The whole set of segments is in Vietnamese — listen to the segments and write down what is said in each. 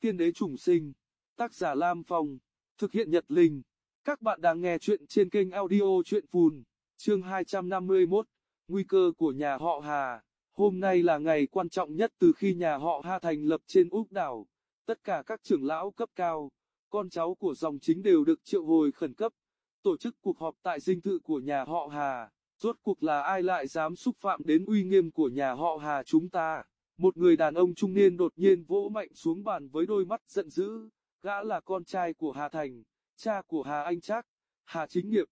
Tiên đế trùng sinh, tác giả Lam Phong, thực hiện Nhật Linh. Các bạn đang nghe chuyện trên kênh audio chuyện phùn, chương 251, nguy cơ của nhà họ Hà. Hôm nay là ngày quan trọng nhất từ khi nhà họ Hà thành lập trên Úc đảo. Tất cả các trưởng lão cấp cao, con cháu của dòng chính đều được triệu hồi khẩn cấp, tổ chức cuộc họp tại dinh thự của nhà họ Hà. Rốt cuộc là ai lại dám xúc phạm đến uy nghiêm của nhà họ Hà chúng ta? Một người đàn ông trung niên đột nhiên vỗ mạnh xuống bàn với đôi mắt giận dữ, gã là con trai của Hà Thành, cha của Hà Anh Trác, Hà Chính Nghiệp.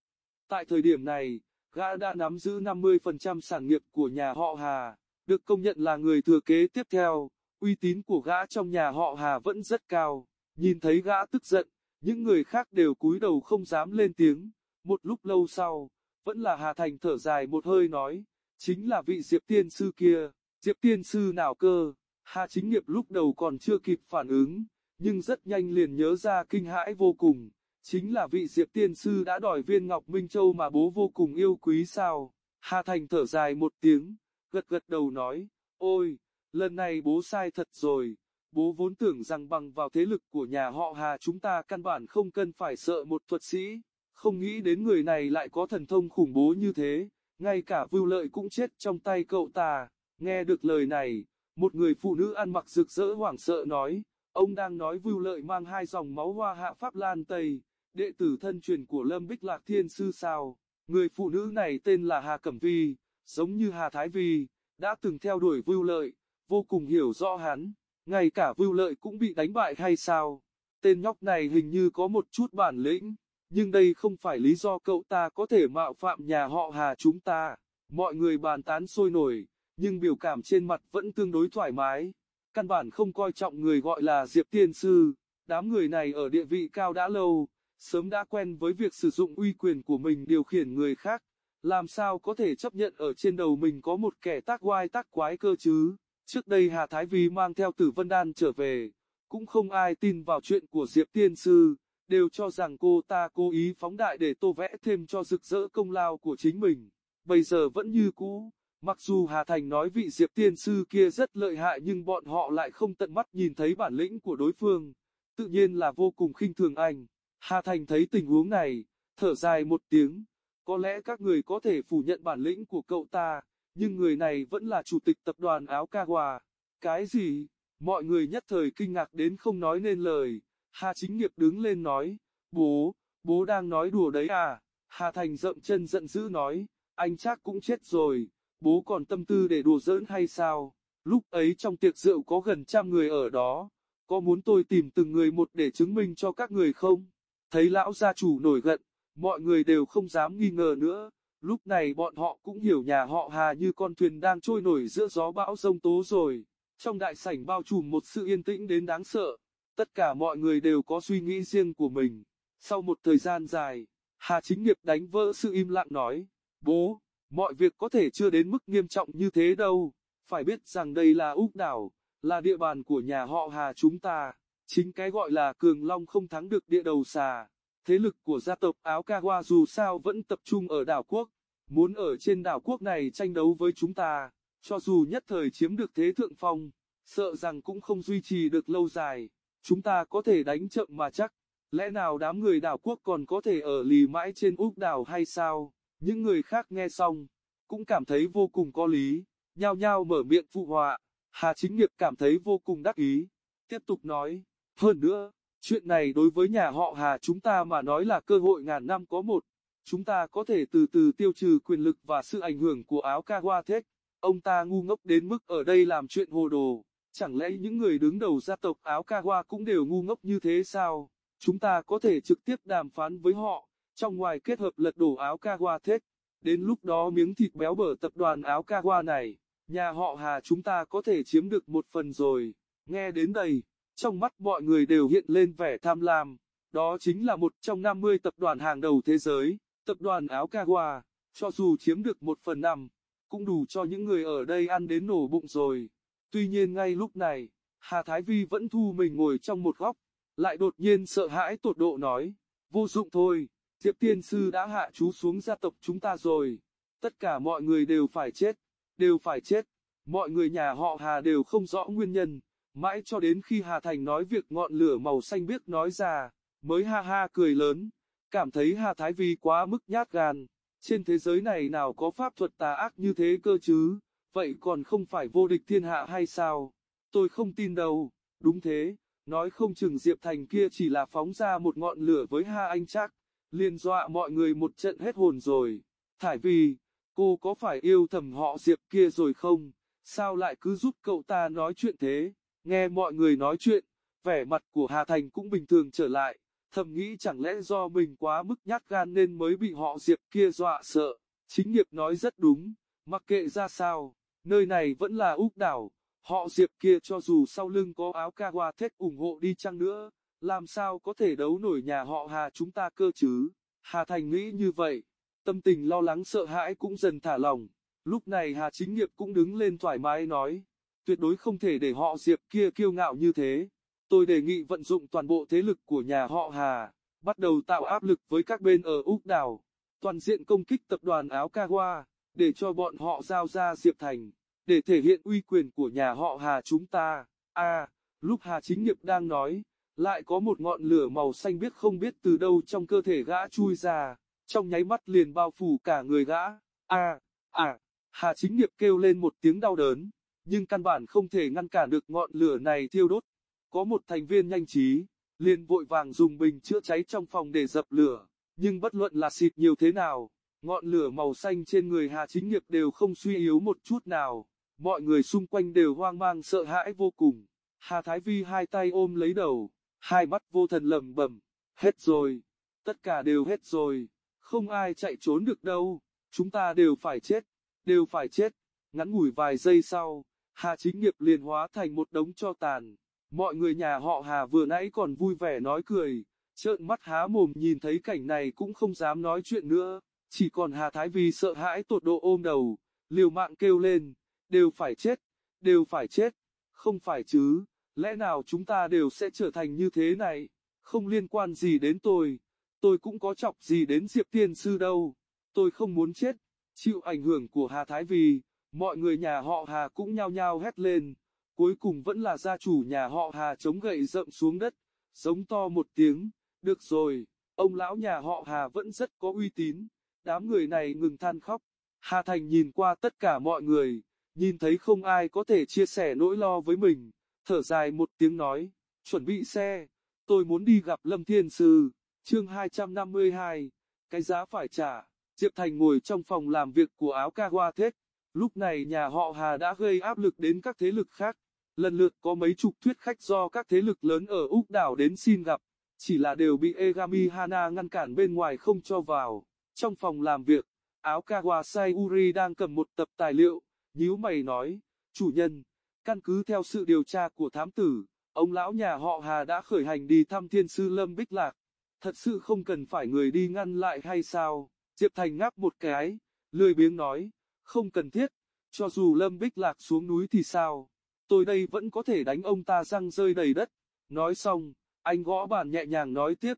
Tại thời điểm này, gã đã nắm giữ 50% sản nghiệp của nhà họ Hà, được công nhận là người thừa kế tiếp theo, uy tín của gã trong nhà họ Hà vẫn rất cao. Nhìn thấy gã tức giận, những người khác đều cúi đầu không dám lên tiếng. Một lúc lâu sau, vẫn là Hà Thành thở dài một hơi nói, chính là vị Diệp Tiên Sư kia. Diệp tiên sư nào cơ, Hà chính nghiệp lúc đầu còn chưa kịp phản ứng, nhưng rất nhanh liền nhớ ra kinh hãi vô cùng, chính là vị Diệp tiên sư đã đòi viên Ngọc Minh Châu mà bố vô cùng yêu quý sao. Hà Thành thở dài một tiếng, gật gật đầu nói, ôi, lần này bố sai thật rồi, bố vốn tưởng rằng bằng vào thế lực của nhà họ Hà chúng ta căn bản không cần phải sợ một thuật sĩ, không nghĩ đến người này lại có thần thông khủng bố như thế, ngay cả vưu lợi cũng chết trong tay cậu ta. Nghe được lời này, một người phụ nữ ăn mặc rực rỡ hoảng sợ nói, ông đang nói vưu lợi mang hai dòng máu hoa hạ Pháp Lan Tây, đệ tử thân truyền của Lâm Bích Lạc Thiên Sư sao. Người phụ nữ này tên là Hà Cẩm Vi, giống như Hà Thái Vi, đã từng theo đuổi vưu lợi, vô cùng hiểu rõ hắn, ngay cả vưu lợi cũng bị đánh bại hay sao. Tên nhóc này hình như có một chút bản lĩnh, nhưng đây không phải lý do cậu ta có thể mạo phạm nhà họ Hà chúng ta. Mọi người bàn tán sôi nổi nhưng biểu cảm trên mặt vẫn tương đối thoải mái. Căn bản không coi trọng người gọi là Diệp Tiên Sư, đám người này ở địa vị cao đã lâu, sớm đã quen với việc sử dụng uy quyền của mình điều khiển người khác, làm sao có thể chấp nhận ở trên đầu mình có một kẻ tác oai tác quái cơ chứ. Trước đây Hà Thái Vi mang theo tử vân đan trở về, cũng không ai tin vào chuyện của Diệp Tiên Sư, đều cho rằng cô ta cố ý phóng đại để tô vẽ thêm cho rực rỡ công lao của chính mình. Bây giờ vẫn như cũ, Mặc dù Hà Thành nói vị Diệp Tiên Sư kia rất lợi hại nhưng bọn họ lại không tận mắt nhìn thấy bản lĩnh của đối phương, tự nhiên là vô cùng khinh thường anh. Hà Thành thấy tình huống này, thở dài một tiếng, có lẽ các người có thể phủ nhận bản lĩnh của cậu ta, nhưng người này vẫn là chủ tịch tập đoàn áo ca hòa. Cái gì? Mọi người nhất thời kinh ngạc đến không nói nên lời. Hà Chính Nghiệp đứng lên nói, bố, bố đang nói đùa đấy à? Hà Thành rậm chân giận dữ nói, anh chắc cũng chết rồi bố còn tâm tư để đùa giỡn hay sao? Lúc ấy trong tiệc rượu có gần trăm người ở đó, có muốn tôi tìm từng người một để chứng minh cho các người không? Thấy lão gia chủ nổi giận, mọi người đều không dám nghi ngờ nữa. Lúc này bọn họ cũng hiểu nhà họ Hà như con thuyền đang trôi nổi giữa gió bão rông tố rồi. Trong đại sảnh bao trùm một sự yên tĩnh đến đáng sợ. Tất cả mọi người đều có suy nghĩ riêng của mình. Sau một thời gian dài, Hà Chính Nghiệp đánh vỡ sự im lặng nói, Bố, Mọi việc có thể chưa đến mức nghiêm trọng như thế đâu, phải biết rằng đây là Úc đảo, là địa bàn của nhà họ Hà chúng ta, chính cái gọi là cường long không thắng được địa đầu xà. Thế lực của gia tộc áo Kawa dù sao vẫn tập trung ở đảo quốc, muốn ở trên đảo quốc này tranh đấu với chúng ta, cho dù nhất thời chiếm được thế thượng phong, sợ rằng cũng không duy trì được lâu dài, chúng ta có thể đánh chậm mà chắc, lẽ nào đám người đảo quốc còn có thể ở lì mãi trên Úc đảo hay sao? Những người khác nghe xong, cũng cảm thấy vô cùng có lý, nhao nhao mở miệng phụ họa. Hà Chính Nghiệp cảm thấy vô cùng đắc ý, tiếp tục nói, hơn nữa, chuyện này đối với nhà họ Hà chúng ta mà nói là cơ hội ngàn năm có một, chúng ta có thể từ từ tiêu trừ quyền lực và sự ảnh hưởng của áo Kawatech. Ông ta ngu ngốc đến mức ở đây làm chuyện hồ đồ, chẳng lẽ những người đứng đầu gia tộc áo Kawa cũng đều ngu ngốc như thế sao? Chúng ta có thể trực tiếp đàm phán với họ, trong ngoài kết hợp lật đổ áo Kawa Tech. Đến lúc đó miếng thịt béo bở tập đoàn áo Kawa này, nhà họ Hà chúng ta có thể chiếm được một phần rồi. Nghe đến đây, trong mắt mọi người đều hiện lên vẻ tham lam. Đó chính là một trong 50 tập đoàn hàng đầu thế giới, tập đoàn áo Kawa, cho dù chiếm được một phần năm, cũng đủ cho những người ở đây ăn đến nổ bụng rồi. Tuy nhiên ngay lúc này, Hà Thái Vi vẫn thu mình ngồi trong một góc, lại đột nhiên sợ hãi tột độ nói, vô dụng thôi, Diệp Tiên Sư đã hạ chú xuống gia tộc chúng ta rồi. Tất cả mọi người đều phải chết, đều phải chết. Mọi người nhà họ Hà đều không rõ nguyên nhân, Mãi cho đến khi Hà Thành nói việc ngọn lửa màu xanh biếc nói ra, mới ha ha cười lớn, cảm thấy Hà Thái Vi quá mức nhát gan. Trên thế giới này nào có pháp thuật tà ác như thế cơ chứ, vậy còn không phải vô địch thiên hạ hay sao? Tôi không tin đâu, đúng thế, nói không chừng Diệp Thành kia chỉ là phóng ra một ngọn lửa với ha anh chắc, liền dọa mọi người một trận hết hồn rồi. Thải vì, cô có phải yêu thầm họ Diệp kia rồi không? Sao lại cứ giúp cậu ta nói chuyện thế? Nghe mọi người nói chuyện, vẻ mặt của Hà Thành cũng bình thường trở lại, thầm nghĩ chẳng lẽ do mình quá mức nhát gan nên mới bị họ Diệp kia dọa sợ. Chính nghiệp nói rất đúng, mặc kệ ra sao, nơi này vẫn là Úc đảo, họ Diệp kia cho dù sau lưng có áo Kawa thết ủng hộ đi chăng nữa, làm sao có thể đấu nổi nhà họ Hà chúng ta cơ chứ. Hà Thành nghĩ như vậy, tâm tình lo lắng sợ hãi cũng dần thả lỏng. Lúc này Hà Chính Nghiệp cũng đứng lên thoải mái nói, tuyệt đối không thể để họ Diệp kia kiêu ngạo như thế. Tôi đề nghị vận dụng toàn bộ thế lực của nhà họ Hà, bắt đầu tạo áp lực với các bên ở Úc Đảo, toàn diện công kích tập đoàn áo Kawa, để cho bọn họ giao ra Diệp Thành, để thể hiện uy quyền của nhà họ Hà chúng ta. A, à, lúc Hà Chính Nghiệp đang nói, lại có một ngọn lửa màu xanh biết không biết từ đâu trong cơ thể gã chui ra, trong nháy mắt liền bao phủ cả người gã. A, à, à, Hà Chính Nghiệp kêu lên một tiếng đau đớn, nhưng căn bản không thể ngăn cản được ngọn lửa này thiêu đốt. Có một thành viên nhanh trí, liền vội vàng dùng bình chữa cháy trong phòng để dập lửa, nhưng bất luận là xịt nhiều thế nào, ngọn lửa màu xanh trên người Hà Chính Nghiệp đều không suy yếu một chút nào, mọi người xung quanh đều hoang mang sợ hãi vô cùng. Hà Thái Vi hai tay ôm lấy đầu, hai mắt vô thần lầm bầm, hết rồi, tất cả đều hết rồi, không ai chạy trốn được đâu, chúng ta đều phải chết, đều phải chết. Ngắn ngủi vài giây sau, Hà Chính Nghiệp liền hóa thành một đống cho tàn. Mọi người nhà họ Hà vừa nãy còn vui vẻ nói cười, trợn mắt há mồm nhìn thấy cảnh này cũng không dám nói chuyện nữa, chỉ còn Hà Thái vì sợ hãi tột độ ôm đầu, liều mạng kêu lên, đều phải chết, đều phải chết, không phải chứ, lẽ nào chúng ta đều sẽ trở thành như thế này, không liên quan gì đến tôi, tôi cũng có chọc gì đến Diệp Tiên Sư đâu, tôi không muốn chết, chịu ảnh hưởng của Hà Thái vì mọi người nhà họ Hà cũng nhao nhao hét lên, cuối cùng vẫn là gia chủ nhà họ Hà chống gậy rậm xuống đất, giống to một tiếng, được rồi, ông lão nhà họ Hà vẫn rất có uy tín, đám người này ngừng than khóc, Hà Thành nhìn qua tất cả mọi người, nhìn thấy không ai có thể chia sẻ nỗi lo với mình, thở dài một tiếng nói, chuẩn bị xe, tôi muốn đi gặp Lâm Thiên Sư, chương 252, cái giá phải trả, Diệp Thành ngồi trong phòng làm việc của áo Kawa Thết, lúc này nhà họ Hà đã gây áp lực đến các thế lực khác, lần lượt có mấy chục thuyết khách do các thế lực lớn ở Úc đảo đến xin gặp, chỉ là đều bị Egami Hana ngăn cản bên ngoài không cho vào, trong phòng làm việc, áo Kawasai Sayuri đang cầm một tập tài liệu, nhíu mày nói, chủ nhân, căn cứ theo sự điều tra của thám tử, ông lão nhà họ Hà đã khởi hành đi thăm thiên sư Lâm Bích Lạc, thật sự không cần phải người đi ngăn lại hay sao, Diệp Thành ngáp một cái, lười biếng nói, không cần thiết, cho dù Lâm Bích Lạc xuống núi thì sao, tôi đây vẫn có thể đánh ông ta răng rơi đầy đất, nói xong, anh gõ bàn nhẹ nhàng nói tiếp,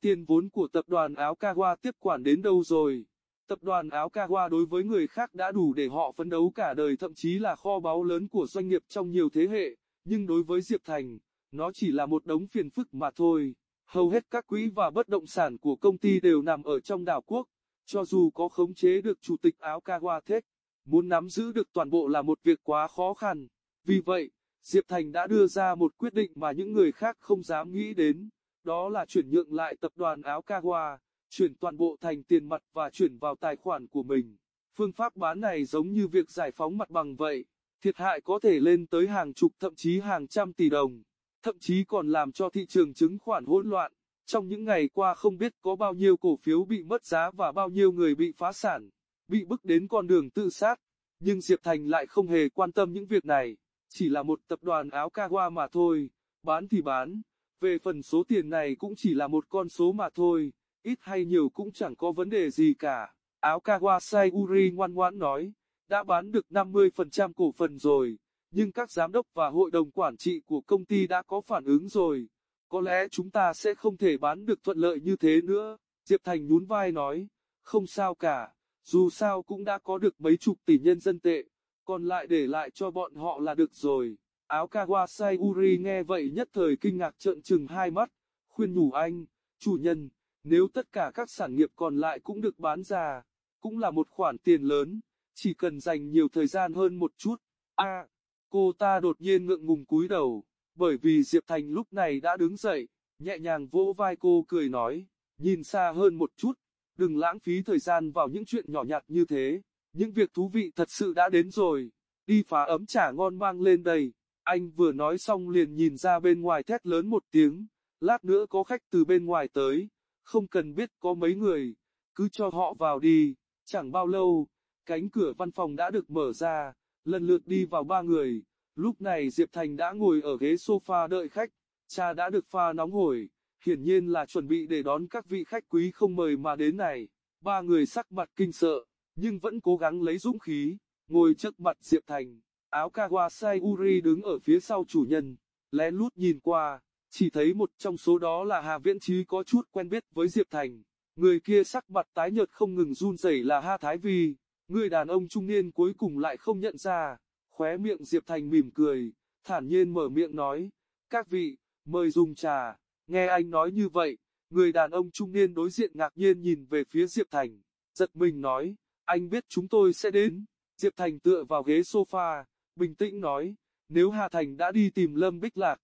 tiền vốn của tập đoàn áo Kawa tiếp quản đến đâu rồi. Tập đoàn áo Kawa đối với người khác đã đủ để họ phấn đấu cả đời thậm chí là kho báu lớn của doanh nghiệp trong nhiều thế hệ, nhưng đối với Diệp Thành, nó chỉ là một đống phiền phức mà thôi. Hầu hết các quỹ và bất động sản của công ty đều nằm ở trong đảo quốc, cho dù có khống chế được chủ tịch áo Kawa Tech, muốn nắm giữ được toàn bộ là một việc quá khó khăn. Vì vậy, Diệp Thành đã đưa ra một quyết định mà những người khác không dám nghĩ đến, đó là chuyển nhượng lại tập đoàn áo Kawa chuyển toàn bộ thành tiền mặt và chuyển vào tài khoản của mình. Phương pháp bán này giống như việc giải phóng mặt bằng vậy, thiệt hại có thể lên tới hàng chục thậm chí hàng trăm tỷ đồng, thậm chí còn làm cho thị trường chứng khoán hỗn loạn. Trong những ngày qua không biết có bao nhiêu cổ phiếu bị mất giá và bao nhiêu người bị phá sản, bị bức đến con đường tự sát, nhưng Diệp Thành lại không hề quan tâm những việc này, chỉ là một tập đoàn áo Kawa mà thôi, bán thì bán, về phần số tiền này cũng chỉ là một con số mà thôi ít hay nhiều cũng chẳng có vấn đề gì cả. Áo Kawasai Uri ngoan ngoãn nói, đã bán được 50% cổ phần rồi, nhưng các giám đốc và hội đồng quản trị của công ty đã có phản ứng rồi. Có lẽ chúng ta sẽ không thể bán được thuận lợi như thế nữa. Diệp Thành nhún vai nói, không sao cả, dù sao cũng đã có được mấy chục tỷ nhân dân tệ, còn lại để lại cho bọn họ là được rồi. Áo Kawasai Uri nghe vậy nhất thời kinh ngạc trợn trừng hai mắt, khuyên nhủ anh, chủ nhân, nếu tất cả các sản nghiệp còn lại cũng được bán ra, cũng là một khoản tiền lớn, chỉ cần dành nhiều thời gian hơn một chút. A, cô ta đột nhiên ngượng ngùng cúi đầu, bởi vì Diệp Thành lúc này đã đứng dậy, nhẹ nhàng vỗ vai cô cười nói, nhìn xa hơn một chút, đừng lãng phí thời gian vào những chuyện nhỏ nhặt như thế, những việc thú vị thật sự đã đến rồi, đi phá ấm trà ngon mang lên đây. Anh vừa nói xong liền nhìn ra bên ngoài thét lớn một tiếng, lát nữa có khách từ bên ngoài tới, không cần biết có mấy người, cứ cho họ vào đi, chẳng bao lâu, cánh cửa văn phòng đã được mở ra, lần lượt đi vào ba người, lúc này Diệp Thành đã ngồi ở ghế sofa đợi khách, cha đã được pha nóng hổi, hiển nhiên là chuẩn bị để đón các vị khách quý không mời mà đến này, ba người sắc mặt kinh sợ, nhưng vẫn cố gắng lấy dũng khí, ngồi trước mặt Diệp Thành, áo Kawasai Uri đứng ở phía sau chủ nhân, lén lút nhìn qua, chỉ thấy một trong số đó là Hà Viễn Trí có chút quen biết với Diệp Thành. Người kia sắc mặt tái nhợt không ngừng run rẩy là Ha Thái Vi, người đàn ông trung niên cuối cùng lại không nhận ra, khóe miệng Diệp Thành mỉm cười, thản nhiên mở miệng nói, các vị, mời dùng trà, nghe anh nói như vậy, người đàn ông trung niên đối diện ngạc nhiên nhìn về phía Diệp Thành, giật mình nói, anh biết chúng tôi sẽ đến, Diệp Thành tựa vào ghế sofa, bình tĩnh nói, nếu Hà Thành đã đi tìm Lâm Bích Lạc,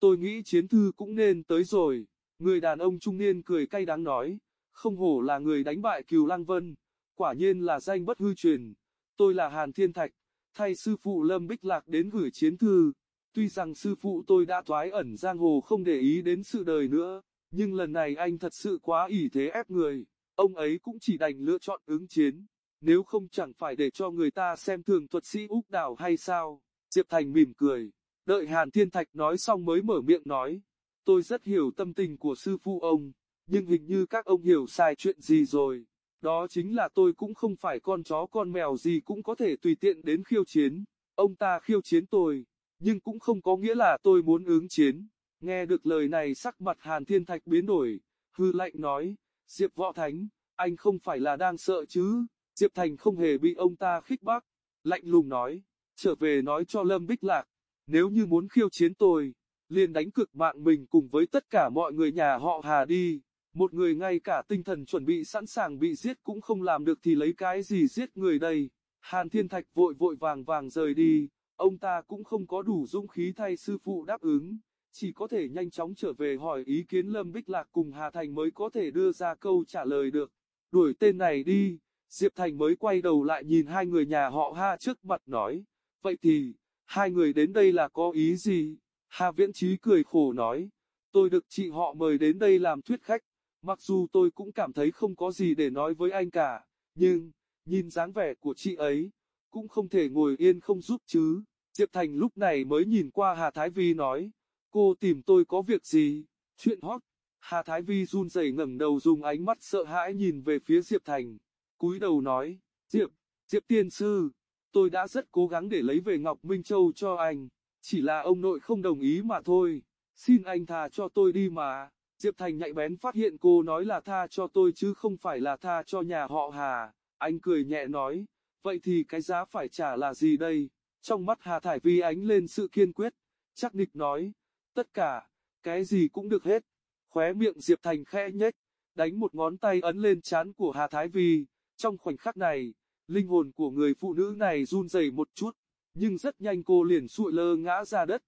tôi nghĩ chiến thư cũng nên tới rồi. Người đàn ông trung niên cười cay đắng nói, không hổ là người đánh bại Cừu Lăng Vân, quả nhiên là danh bất hư truyền. Tôi là Hàn Thiên Thạch, thay sư phụ Lâm Bích Lạc đến gửi chiến thư. Tuy rằng sư phụ tôi đã thoái ẩn giang hồ không để ý đến sự đời nữa, nhưng lần này anh thật sự quá ỷ thế ép người, ông ấy cũng chỉ đành lựa chọn ứng chiến, nếu không chẳng phải để cho người ta xem thường thuật sĩ Úc Đảo hay sao. Diệp Thành mỉm cười, đợi Hàn Thiên Thạch nói xong mới mở miệng nói, tôi rất hiểu tâm tình của sư phụ ông, nhưng hình như các ông hiểu sai chuyện gì rồi. Đó chính là tôi cũng không phải con chó con mèo gì cũng có thể tùy tiện đến khiêu chiến. Ông ta khiêu chiến tôi, nhưng cũng không có nghĩa là tôi muốn ứng chiến. Nghe được lời này sắc mặt Hàn Thiên Thạch biến đổi, hư lạnh nói, Diệp Võ Thánh, anh không phải là đang sợ chứ? Diệp Thành không hề bị ông ta khích bác, lạnh lùng nói, trở về nói cho Lâm Bích Lạc, nếu như muốn khiêu chiến tôi, liền đánh cực mạng mình cùng với tất cả mọi người nhà họ Hà đi. Một người ngay cả tinh thần chuẩn bị sẵn sàng bị giết cũng không làm được thì lấy cái gì giết người đây. Hàn Thiên Thạch vội vội vàng vàng rời đi, ông ta cũng không có đủ dũng khí thay sư phụ đáp ứng, chỉ có thể nhanh chóng trở về hỏi ý kiến Lâm Bích Lạc cùng Hà Thành mới có thể đưa ra câu trả lời được. Đuổi tên này đi, Diệp Thành mới quay đầu lại nhìn hai người nhà họ Ha trước mặt nói, vậy thì, hai người đến đây là có ý gì? Hà Viễn Trí cười khổ nói, tôi được chị họ mời đến đây làm thuyết khách, mặc dù tôi cũng cảm thấy không có gì để nói với anh cả, nhưng, nhìn dáng vẻ của chị ấy, cũng không thể ngồi yên không giúp chứ. Diệp Thành lúc này mới nhìn qua Hà Thái Vi nói, cô tìm tôi có việc gì? Chuyện hót. Hà Thái Vi run rẩy ngẩng đầu dùng ánh mắt sợ hãi nhìn về phía Diệp Thành, cúi đầu nói, Diệp, Diệp tiên sư, tôi đã rất cố gắng để lấy về Ngọc Minh Châu cho anh, chỉ là ông nội không đồng ý mà thôi, xin anh tha cho tôi đi mà. Diệp Thành nhạy bén phát hiện cô nói là tha cho tôi chứ không phải là tha cho nhà họ Hà, anh cười nhẹ nói, vậy thì cái giá phải trả là gì đây? Trong mắt Hà Thải Vi ánh lên sự kiên quyết, chắc nịch nói, tất cả, cái gì cũng được hết. Khóe miệng Diệp Thành khẽ nhếch, đánh một ngón tay ấn lên trán của Hà Thái Vi, trong khoảnh khắc này, Linh hồn của người phụ nữ này run rẩy một chút, nhưng rất nhanh cô liền sụi lơ ngã ra đất.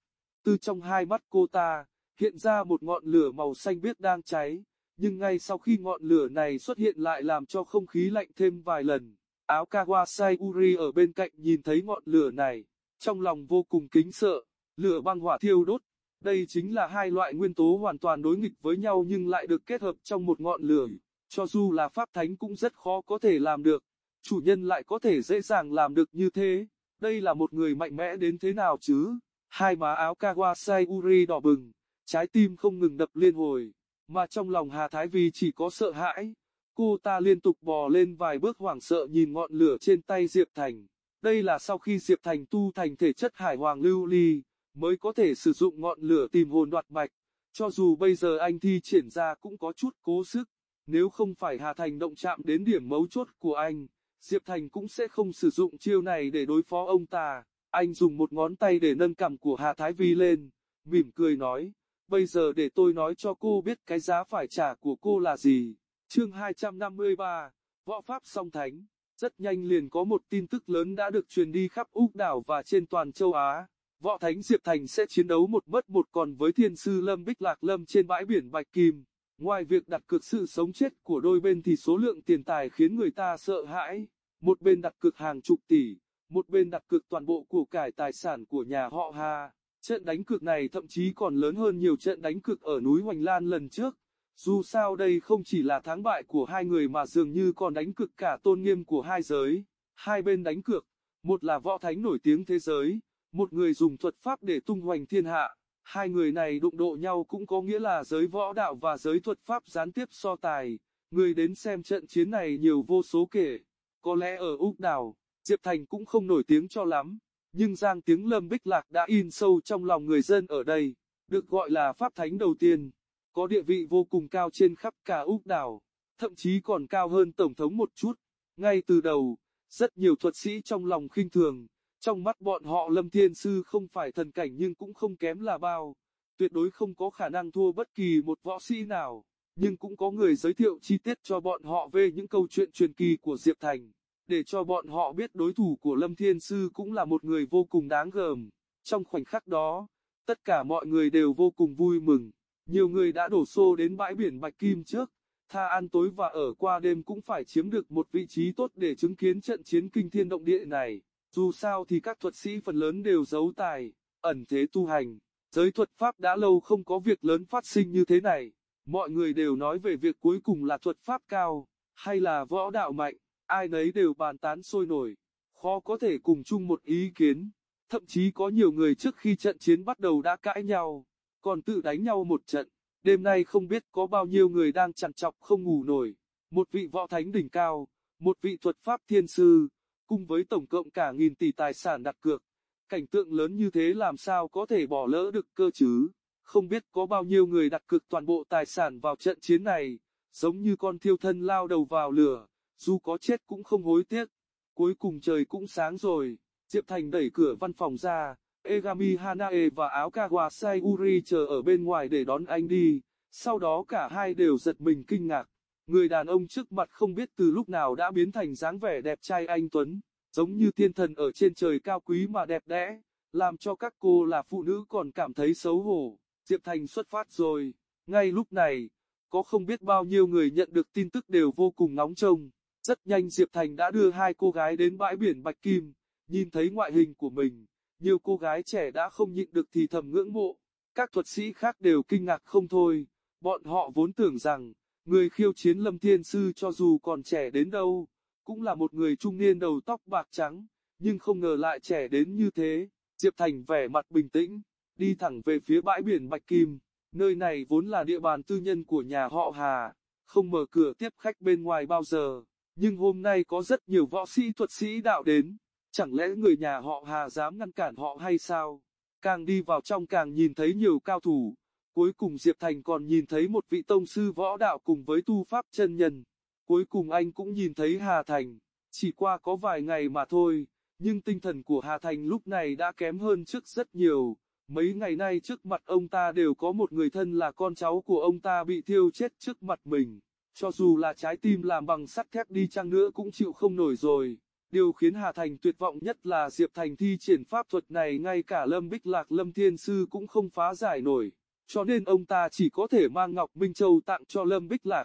Từ trong hai mắt cô ta, hiện ra một ngọn lửa màu xanh biếc đang cháy, nhưng ngay sau khi ngọn lửa này xuất hiện lại làm cho không khí lạnh thêm vài lần. Áo Kawasai Uri ở bên cạnh nhìn thấy ngọn lửa này, trong lòng vô cùng kính sợ, lửa băng hỏa thiêu đốt. Đây chính là hai loại nguyên tố hoàn toàn đối nghịch với nhau nhưng lại được kết hợp trong một ngọn lửa, cho dù là pháp thánh cũng rất khó có thể làm được chủ nhân lại có thể dễ dàng làm được như thế, đây là một người mạnh mẽ đến thế nào chứ? Hai má áo Kawasai Uri đỏ bừng, trái tim không ngừng đập liên hồi, mà trong lòng Hà Thái Vi chỉ có sợ hãi. Cô ta liên tục bò lên vài bước hoảng sợ nhìn ngọn lửa trên tay Diệp Thành. Đây là sau khi Diệp Thành tu thành thể chất hải hoàng lưu ly, mới có thể sử dụng ngọn lửa tìm hồn đoạt mạch. Cho dù bây giờ anh thi triển ra cũng có chút cố sức, nếu không phải Hà Thành động chạm đến điểm mấu chốt của anh, Diệp Thành cũng sẽ không sử dụng chiêu này để đối phó ông ta. Anh dùng một ngón tay để nâng cằm của Hà Thái Vi lên, mỉm cười nói, bây giờ để tôi nói cho cô biết cái giá phải trả của cô là gì. Chương 253, Võ Pháp Song Thánh Rất nhanh liền có một tin tức lớn đã được truyền đi khắp Úc đảo và trên toàn châu Á. Võ Thánh Diệp Thành sẽ chiến đấu một mất một còn với thiên sư Lâm Bích Lạc Lâm trên bãi biển Bạch Kim. Ngoài việc đặt cược sự sống chết của đôi bên thì số lượng tiền tài khiến người ta sợ hãi. Một bên đặt cược hàng chục tỷ, một bên đặt cược toàn bộ của cải tài sản của nhà họ Hà. Trận đánh cược này thậm chí còn lớn hơn nhiều trận đánh cược ở núi Hoành Lan lần trước. Dù sao đây không chỉ là thắng bại của hai người mà dường như còn đánh cược cả tôn nghiêm của hai giới. Hai bên đánh cược, một là võ thánh nổi tiếng thế giới, một người dùng thuật pháp để tung hoành thiên hạ. Hai người này đụng độ nhau cũng có nghĩa là giới võ đạo và giới thuật pháp gián tiếp so tài. Người đến xem trận chiến này nhiều vô số kể. Có lẽ ở Úc Đảo, Diệp Thành cũng không nổi tiếng cho lắm, nhưng giang tiếng Lâm Bích Lạc đã in sâu trong lòng người dân ở đây, được gọi là Pháp Thánh đầu tiên, có địa vị vô cùng cao trên khắp cả Úc đảo, thậm chí còn cao hơn Tổng thống một chút. Ngay từ đầu, rất nhiều thuật sĩ trong lòng khinh thường, trong mắt bọn họ Lâm Thiên Sư không phải thần cảnh nhưng cũng không kém là bao, tuyệt đối không có khả năng thua bất kỳ một võ sĩ nào, nhưng cũng có người giới thiệu chi tiết cho bọn họ về những câu chuyện truyền kỳ của Diệp Thành để cho bọn họ biết đối thủ của Lâm Thiên Sư cũng là một người vô cùng đáng gờm. Trong khoảnh khắc đó, tất cả mọi người đều vô cùng vui mừng. Nhiều người đã đổ xô đến bãi biển Bạch Kim trước, tha ăn tối và ở qua đêm cũng phải chiếm được một vị trí tốt để chứng kiến trận chiến kinh thiên động địa này. Dù sao thì các thuật sĩ phần lớn đều giấu tài, ẩn thế tu hành. Giới thuật pháp đã lâu không có việc lớn phát sinh như thế này. Mọi người đều nói về việc cuối cùng là thuật pháp cao, hay là võ đạo mạnh ai nấy đều bàn tán sôi nổi, khó có thể cùng chung một ý kiến. Thậm chí có nhiều người trước khi trận chiến bắt đầu đã cãi nhau, còn tự đánh nhau một trận. Đêm nay không biết có bao nhiêu người đang chằn chọc không ngủ nổi. Một vị võ thánh đỉnh cao, một vị thuật pháp thiên sư, cùng với tổng cộng cả nghìn tỷ tài sản đặt cược. Cảnh tượng lớn như thế làm sao có thể bỏ lỡ được cơ chứ? Không biết có bao nhiêu người đặt cược toàn bộ tài sản vào trận chiến này, giống như con thiêu thân lao đầu vào lửa dù có chết cũng không hối tiếc. Cuối cùng trời cũng sáng rồi, Diệp Thành đẩy cửa văn phòng ra, Egami Hanae và áo Kawasai Uri chờ ở bên ngoài để đón anh đi, sau đó cả hai đều giật mình kinh ngạc. Người đàn ông trước mặt không biết từ lúc nào đã biến thành dáng vẻ đẹp trai anh Tuấn, giống như thiên thần ở trên trời cao quý mà đẹp đẽ, làm cho các cô là phụ nữ còn cảm thấy xấu hổ. Diệp Thành xuất phát rồi, ngay lúc này, có không biết bao nhiêu người nhận được tin tức đều vô cùng nóng trông. Rất nhanh Diệp Thành đã đưa hai cô gái đến bãi biển Bạch Kim, nhìn thấy ngoại hình của mình, nhiều cô gái trẻ đã không nhịn được thì thầm ngưỡng mộ, các thuật sĩ khác đều kinh ngạc không thôi, bọn họ vốn tưởng rằng, người khiêu chiến Lâm Thiên Sư cho dù còn trẻ đến đâu, cũng là một người trung niên đầu tóc bạc trắng, nhưng không ngờ lại trẻ đến như thế, Diệp Thành vẻ mặt bình tĩnh, đi thẳng về phía bãi biển Bạch Kim, nơi này vốn là địa bàn tư nhân của nhà họ Hà, không mở cửa tiếp khách bên ngoài bao giờ nhưng hôm nay có rất nhiều võ sĩ thuật sĩ đạo đến, chẳng lẽ người nhà họ Hà dám ngăn cản họ hay sao? Càng đi vào trong càng nhìn thấy nhiều cao thủ, cuối cùng Diệp Thành còn nhìn thấy một vị tông sư võ đạo cùng với tu pháp chân nhân. Cuối cùng anh cũng nhìn thấy Hà Thành, chỉ qua có vài ngày mà thôi, nhưng tinh thần của Hà Thành lúc này đã kém hơn trước rất nhiều. Mấy ngày nay trước mặt ông ta đều có một người thân là con cháu của ông ta bị thiêu chết trước mặt mình. Cho dù là trái tim làm bằng sắt thép đi chăng nữa cũng chịu không nổi rồi. Điều khiến Hà Thành tuyệt vọng nhất là Diệp Thành thi triển pháp thuật này ngay cả Lâm Bích Lạc Lâm Thiên Sư cũng không phá giải nổi. Cho nên ông ta chỉ có thể mang Ngọc Minh Châu tặng cho Lâm Bích Lạc.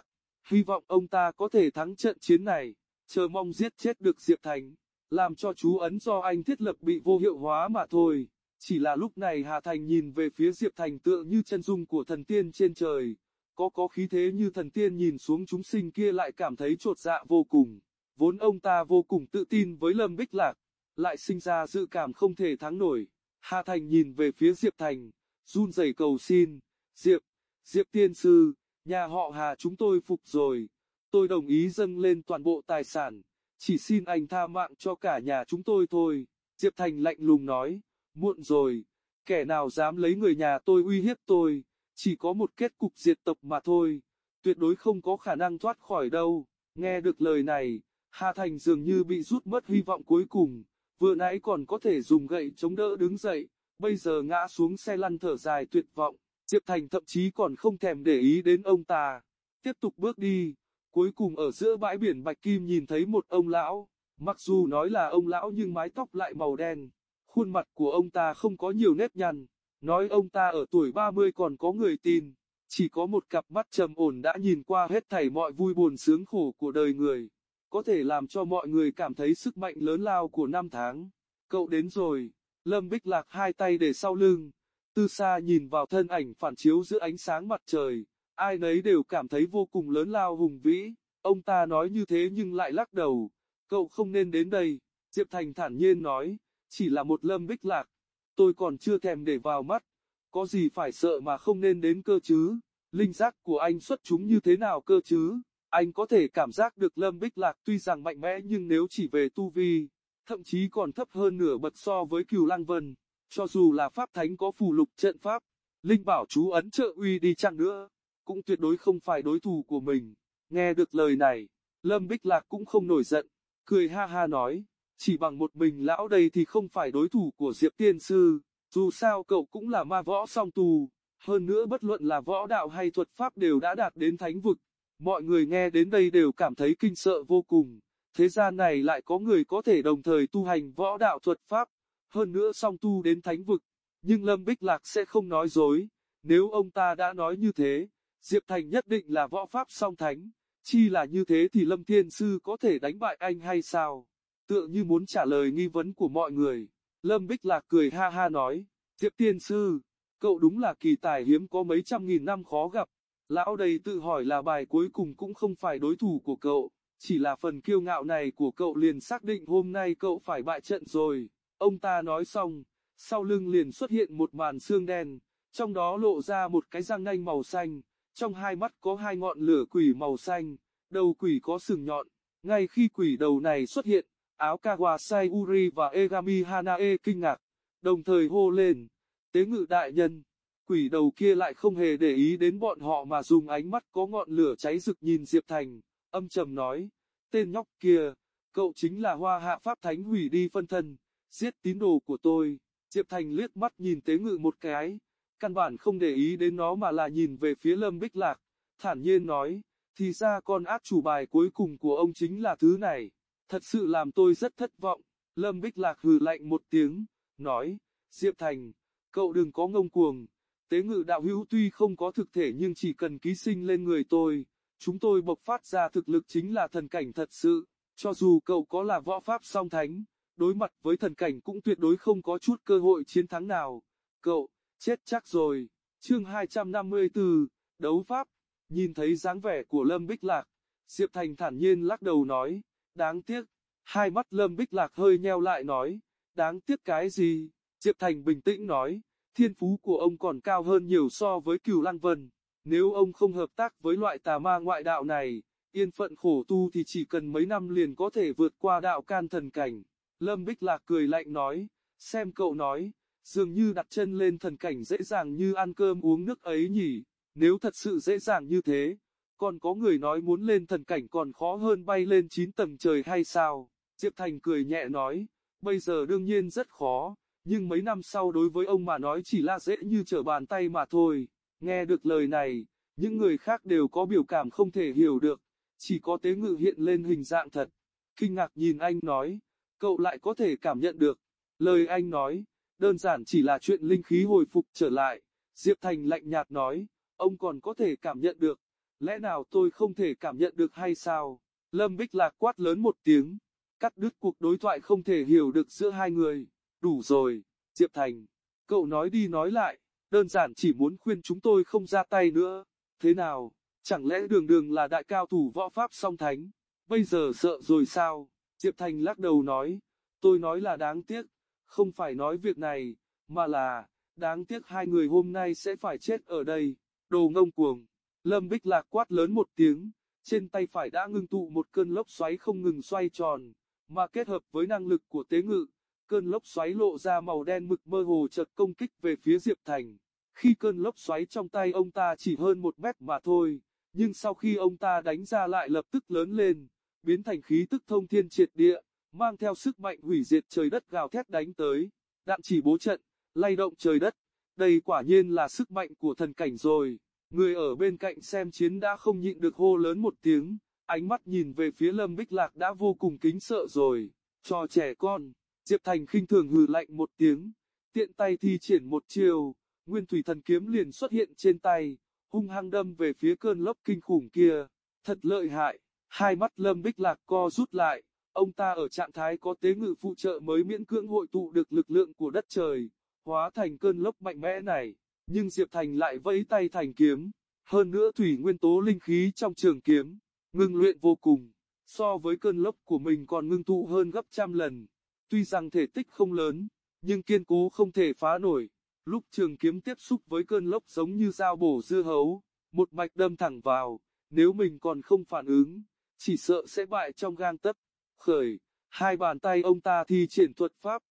Hy vọng ông ta có thể thắng trận chiến này, chờ mong giết chết được Diệp Thành, làm cho chú ấn do anh thiết lập bị vô hiệu hóa mà thôi. Chỉ là lúc này Hà Thành nhìn về phía Diệp Thành tựa như chân dung của thần tiên trên trời, có có khí thế như thần tiên nhìn xuống chúng sinh kia lại cảm thấy trột dạ vô cùng. Vốn ông ta vô cùng tự tin với Lâm Bích Lạc, lại sinh ra dự cảm không thể thắng nổi. Hà Thành nhìn về phía Diệp Thành, run rẩy cầu xin, Diệp, Diệp tiên sư, nhà họ Hà chúng tôi phục rồi, tôi đồng ý dâng lên toàn bộ tài sản, chỉ xin anh tha mạng cho cả nhà chúng tôi thôi. Diệp Thành lạnh lùng nói, muộn rồi, kẻ nào dám lấy người nhà tôi uy hiếp tôi chỉ có một kết cục diệt tộc mà thôi, tuyệt đối không có khả năng thoát khỏi đâu. Nghe được lời này, Hà Thành dường như bị rút mất hy vọng cuối cùng, vừa nãy còn có thể dùng gậy chống đỡ đứng dậy, bây giờ ngã xuống xe lăn thở dài tuyệt vọng, Diệp Thành thậm chí còn không thèm để ý đến ông ta, tiếp tục bước đi, cuối cùng ở giữa bãi biển Bạch Kim nhìn thấy một ông lão, mặc dù nói là ông lão nhưng mái tóc lại màu đen, khuôn mặt của ông ta không có nhiều nếp nhăn, nói ông ta ở tuổi 30 còn có người tin, chỉ có một cặp mắt trầm ổn đã nhìn qua hết thảy mọi vui buồn sướng khổ của đời người, có thể làm cho mọi người cảm thấy sức mạnh lớn lao của năm tháng. Cậu đến rồi, Lâm Bích Lạc hai tay để sau lưng, từ xa nhìn vào thân ảnh phản chiếu giữa ánh sáng mặt trời, ai nấy đều cảm thấy vô cùng lớn lao hùng vĩ, ông ta nói như thế nhưng lại lắc đầu, cậu không nên đến đây, Diệp Thành thản nhiên nói, chỉ là một Lâm Bích Lạc, tôi còn chưa thèm để vào mắt, có gì phải sợ mà không nên đến cơ chứ, linh giác của anh xuất chúng như thế nào cơ chứ, anh có thể cảm giác được Lâm Bích Lạc tuy rằng mạnh mẽ nhưng nếu chỉ về tu vi, thậm chí còn thấp hơn nửa bậc so với Cửu Lăng Vân, cho dù là Pháp Thánh có phù lục trận Pháp, Linh bảo chú ấn trợ uy đi chăng nữa, cũng tuyệt đối không phải đối thủ của mình. Nghe được lời này, Lâm Bích Lạc cũng không nổi giận, cười ha ha nói, chỉ bằng một mình lão đây thì không phải đối thủ của Diệp Tiên Sư, dù sao cậu cũng là ma võ song tu, hơn nữa bất luận là võ đạo hay thuật pháp đều đã đạt đến thánh vực. Mọi người nghe đến đây đều cảm thấy kinh sợ vô cùng, thế gian này lại có người có thể đồng thời tu hành võ đạo thuật pháp, hơn nữa song tu đến thánh vực, nhưng Lâm Bích Lạc sẽ không nói dối, nếu ông ta đã nói như thế, Diệp Thành nhất định là võ pháp song thánh, chi là như thế thì Lâm Thiên Sư có thể đánh bại anh hay sao? Tựa như muốn trả lời nghi vấn của mọi người, Lâm Bích Lạc cười ha ha nói, Diệp tiên Sư, cậu đúng là kỳ tài hiếm có mấy trăm nghìn năm khó gặp, lão đây tự hỏi là bài cuối cùng cũng không phải đối thủ của cậu, chỉ là phần kiêu ngạo này của cậu liền xác định hôm nay cậu phải bại trận rồi, ông ta nói xong, sau lưng liền xuất hiện một màn xương đen, trong đó lộ ra một cái răng nanh màu xanh, trong hai mắt có hai ngọn lửa quỷ màu xanh, đầu quỷ có sừng nhọn. Ngay khi quỷ đầu này xuất hiện, áo Kawasai Uri và Egami Hanae kinh ngạc, đồng thời hô lên, tế ngự đại nhân. Quỷ đầu kia lại không hề để ý đến bọn họ mà dùng ánh mắt có ngọn lửa cháy rực nhìn Diệp Thành, âm trầm nói, tên nhóc kia, cậu chính là hoa hạ pháp thánh hủy đi phân thân, giết tín đồ của tôi. Diệp Thành liếc mắt nhìn tế ngự một cái, căn bản không để ý đến nó mà là nhìn về phía Lâm Bích Lạc, thản nhiên nói, thì ra con át chủ bài cuối cùng của ông chính là thứ này, thật sự làm tôi rất thất vọng. Lâm Bích Lạc hừ lạnh một tiếng, nói, Diệp Thành, cậu đừng có ngông cuồng, tế ngự đạo hữu tuy không có thực thể nhưng chỉ cần ký sinh lên người tôi, chúng tôi bộc phát ra thực lực chính là thần cảnh thật sự, cho dù cậu có là võ pháp song thánh, đối mặt với thần cảnh cũng tuyệt đối không có chút cơ hội chiến thắng nào. Cậu, chết chắc rồi. Chương 254, Đấu Pháp, nhìn thấy dáng vẻ của Lâm Bích Lạc, Diệp Thành thản nhiên lắc đầu nói, đáng tiếc, hai mắt Lâm Bích Lạc hơi nheo lại nói, đáng tiếc cái gì, Diệp Thành bình tĩnh nói, thiên phú của ông còn cao hơn nhiều so với cửu Lăng Vân, nếu ông không hợp tác với loại tà ma ngoại đạo này, yên phận khổ tu thì chỉ cần mấy năm liền có thể vượt qua đạo can thần cảnh. Lâm Bích Lạc cười lạnh nói, xem cậu nói, dường như đặt chân lên thần cảnh dễ dàng như ăn cơm uống nước ấy nhỉ, nếu thật sự dễ dàng như thế, còn có người nói muốn lên thần cảnh còn khó hơn bay lên 9 tầng trời hay sao? Diệp Thành cười nhẹ nói, bây giờ đương nhiên rất khó, nhưng mấy năm sau đối với ông mà nói chỉ là dễ như trở bàn tay mà thôi. Nghe được lời này, những người khác đều có biểu cảm không thể hiểu được, chỉ có tế ngự hiện lên hình dạng thật. Kinh ngạc nhìn anh nói, cậu lại có thể cảm nhận được. Lời anh nói, đơn giản chỉ là chuyện linh khí hồi phục trở lại. Diệp Thành lạnh nhạt nói, ông còn có thể cảm nhận được, lẽ nào tôi không thể cảm nhận được hay sao? Lâm Bích Lạc quát lớn một tiếng, cắt đứt cuộc đối thoại không thể hiểu được giữa hai người. Đủ rồi, Diệp Thành, cậu nói đi nói lại, đơn giản chỉ muốn khuyên chúng tôi không ra tay nữa. Thế nào, chẳng lẽ đường đường là đại cao thủ võ pháp song thánh, bây giờ sợ rồi sao? Diệp Thành lắc đầu nói, tôi nói là đáng tiếc, không phải nói việc này, mà là, đáng tiếc hai người hôm nay sẽ phải chết ở đây, đồ ngông cuồng. Lâm Bích Lạc quát lớn một tiếng, trên tay phải đã ngưng tụ một cơn lốc xoáy không ngừng xoay tròn, mà kết hợp với năng lực của tế ngự, cơn lốc xoáy lộ ra màu đen mực mơ hồ chợt công kích về phía Diệp Thành. Khi cơn lốc xoáy trong tay ông ta chỉ hơn một mét mà thôi, nhưng sau khi ông ta đánh ra lại lập tức lớn lên, biến thành khí tức thông thiên triệt địa, mang theo sức mạnh hủy diệt trời đất gào thét đánh tới, đạn chỉ bố trận, lay động trời đất. Đây quả nhiên là sức mạnh của thần cảnh rồi. Người ở bên cạnh xem chiến đã không nhịn được hô lớn một tiếng, ánh mắt nhìn về phía Lâm Bích Lạc đã vô cùng kính sợ rồi. Cho trẻ con, Diệp Thành khinh thường hừ lạnh một tiếng, tiện tay thi triển một chiều, nguyên thủy thần kiếm liền xuất hiện trên tay, hung hăng đâm về phía cơn lốc kinh khủng kia. Thật lợi hại, hai mắt Lâm Bích Lạc co rút lại, ông ta ở trạng thái có tế ngự phụ trợ mới miễn cưỡng hội tụ được lực lượng của đất trời, hóa thành cơn lốc mạnh mẽ này, nhưng Diệp Thành lại vẫy tay thành kiếm, hơn nữa thủy nguyên tố linh khí trong trường kiếm, ngưng luyện vô cùng, so với cơn lốc của mình còn ngưng tụ hơn gấp trăm lần, tuy rằng thể tích không lớn, nhưng kiên cố không thể phá nổi, lúc trường kiếm tiếp xúc với cơn lốc giống như dao bổ dưa hấu, một mạch đâm thẳng vào, nếu mình còn không phản ứng, chỉ sợ sẽ bại trong gang tấc. Khởi, hai bàn tay ông ta thi triển thuật pháp,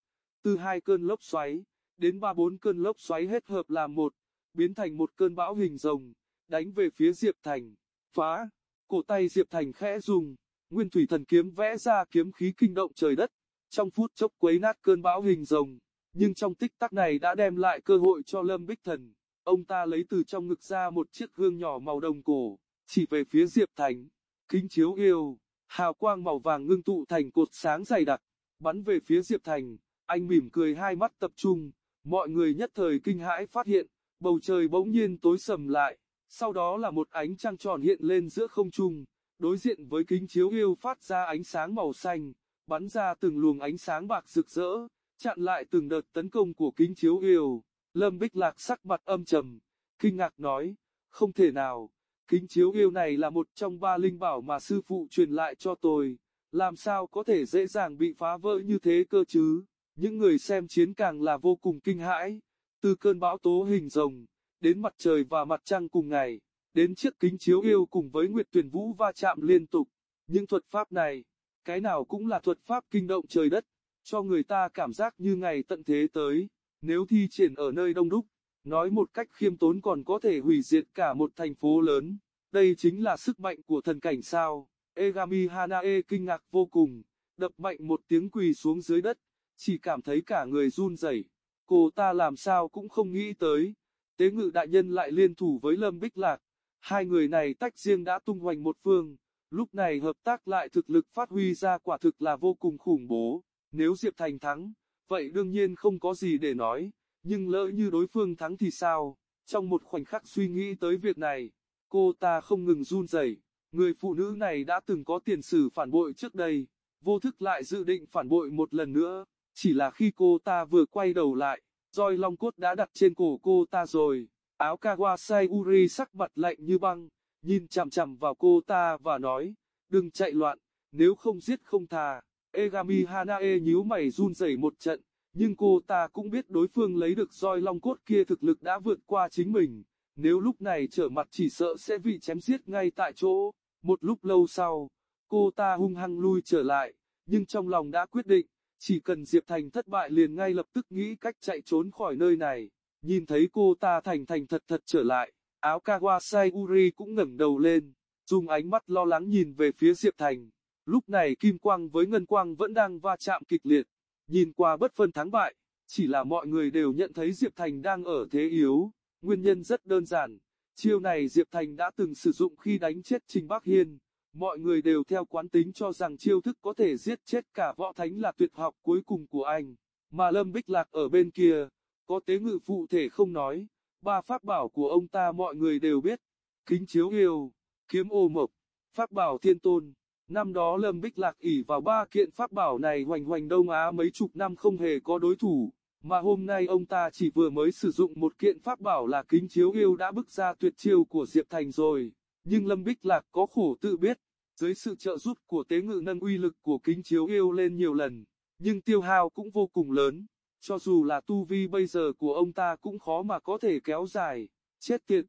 từ hai cơn lốc xoáy, đến ba bốn cơn lốc xoáy hết hợp làm một, biến thành một cơn bão hình rồng, đánh về phía Diệp Thành. Phá, cổ tay Diệp Thành khẽ rung, nguyên thủy thần kiếm vẽ ra kiếm khí kinh động trời đất, trong phút chốc quấy nát cơn bão hình rồng, nhưng trong tích tắc này đã đem lại cơ hội cho Lâm Bích Thần. Ông ta lấy từ trong ngực ra một chiếc gương nhỏ màu đồng cổ, chỉ về phía Diệp Thành, kính chiếu yêu, hào quang màu vàng ngưng tụ thành cột sáng dày đặc, bắn về phía Diệp Thành, anh mỉm cười hai mắt tập trung, mọi người nhất thời kinh hãi phát hiện, bầu trời bỗng nhiên tối sầm lại, sau đó là một ánh trăng tròn hiện lên giữa không trung, đối diện với kính chiếu yêu phát ra ánh sáng màu xanh, bắn ra từng luồng ánh sáng bạc rực rỡ, chặn lại từng đợt tấn công của kính chiếu yêu. Lâm Bích Lạc sắc mặt âm trầm, kinh ngạc nói, không thể nào, kính chiếu yêu này là một trong ba linh bảo mà sư phụ truyền lại cho tôi, làm sao có thể dễ dàng bị phá vỡ như thế cơ chứ, những người xem chiến càng là vô cùng kinh hãi, từ cơn bão tố hình rồng, đến mặt trời và mặt trăng cùng ngày, đến chiếc kính chiếu yêu cùng với Nguyệt tuyền Vũ va chạm liên tục, những thuật pháp này, cái nào cũng là thuật pháp kinh động trời đất, cho người ta cảm giác như ngày tận thế tới, nếu thi triển ở nơi đông đúc, nói một cách khiêm tốn còn có thể hủy diệt cả một thành phố lớn, đây chính là sức mạnh của thần cảnh sao, Egami Hanae kinh ngạc vô cùng, đập mạnh một tiếng quỳ xuống dưới đất, chỉ cảm thấy cả người run rẩy. cô ta làm sao cũng không nghĩ tới, tế ngự đại nhân lại liên thủ với Lâm Bích Lạc, hai người này tách riêng đã tung hoành một phương, lúc này hợp tác lại thực lực phát huy ra quả thực là vô cùng khủng bố. Nếu Diệp Thành thắng, vậy đương nhiên không có gì để nói, nhưng lỡ như đối phương thắng thì sao? Trong một khoảnh khắc suy nghĩ tới việc này, cô ta không ngừng run rẩy. Người phụ nữ này đã từng có tiền sử phản bội trước đây, vô thức lại dự định phản bội một lần nữa, chỉ là khi cô ta vừa quay đầu lại, roi long cốt đã đặt trên cổ cô ta rồi. Áo Kawasai Uri sắc mặt lạnh như băng, nhìn chằm chằm vào cô ta và nói, đừng chạy loạn, nếu không giết không tha. Egami Hanae nhíu mày run rẩy một trận, nhưng cô ta cũng biết đối phương lấy được roi long cốt kia thực lực đã vượt qua chính mình, nếu lúc này trở mặt chỉ sợ sẽ bị chém giết ngay tại chỗ. Một lúc lâu sau, cô ta hung hăng lui trở lại, nhưng trong lòng đã quyết định, chỉ cần Diệp Thành thất bại liền ngay lập tức nghĩ cách chạy trốn khỏi nơi này. Nhìn thấy cô ta thành thành thật thật trở lại, áo Kawasai Uri cũng ngẩng đầu lên, dùng ánh mắt lo lắng nhìn về phía Diệp Thành. Lúc này kim quang với ngân quang vẫn đang va chạm kịch liệt, nhìn qua bất phân thắng bại, chỉ là mọi người đều nhận thấy Diệp Thành đang ở thế yếu, nguyên nhân rất đơn giản, chiêu này Diệp Thành đã từng sử dụng khi đánh chết Trình Bắc Hiên, mọi người đều theo quán tính cho rằng chiêu thức có thể giết chết cả võ thánh là tuyệt học cuối cùng của anh, mà Lâm Bích Lạc ở bên kia, có tế ngự phụ thể không nói, ba pháp bảo của ông ta mọi người đều biết, kính chiếu yêu, kiếm ô mộc, pháp bảo thiên tôn. Năm đó Lâm Bích Lạc ỉ vào ba kiện pháp bảo này hoành hoành Đông Á mấy chục năm không hề có đối thủ, mà hôm nay ông ta chỉ vừa mới sử dụng một kiện pháp bảo là kính chiếu yêu đã bức ra tuyệt chiêu của Diệp Thành rồi. Nhưng Lâm Bích Lạc có khổ tự biết, dưới sự trợ giúp của tế ngự nâng uy lực của kính chiếu yêu lên nhiều lần, nhưng tiêu hao cũng vô cùng lớn. Cho dù là tu vi bây giờ của ông ta cũng khó mà có thể kéo dài. Chết tiệt,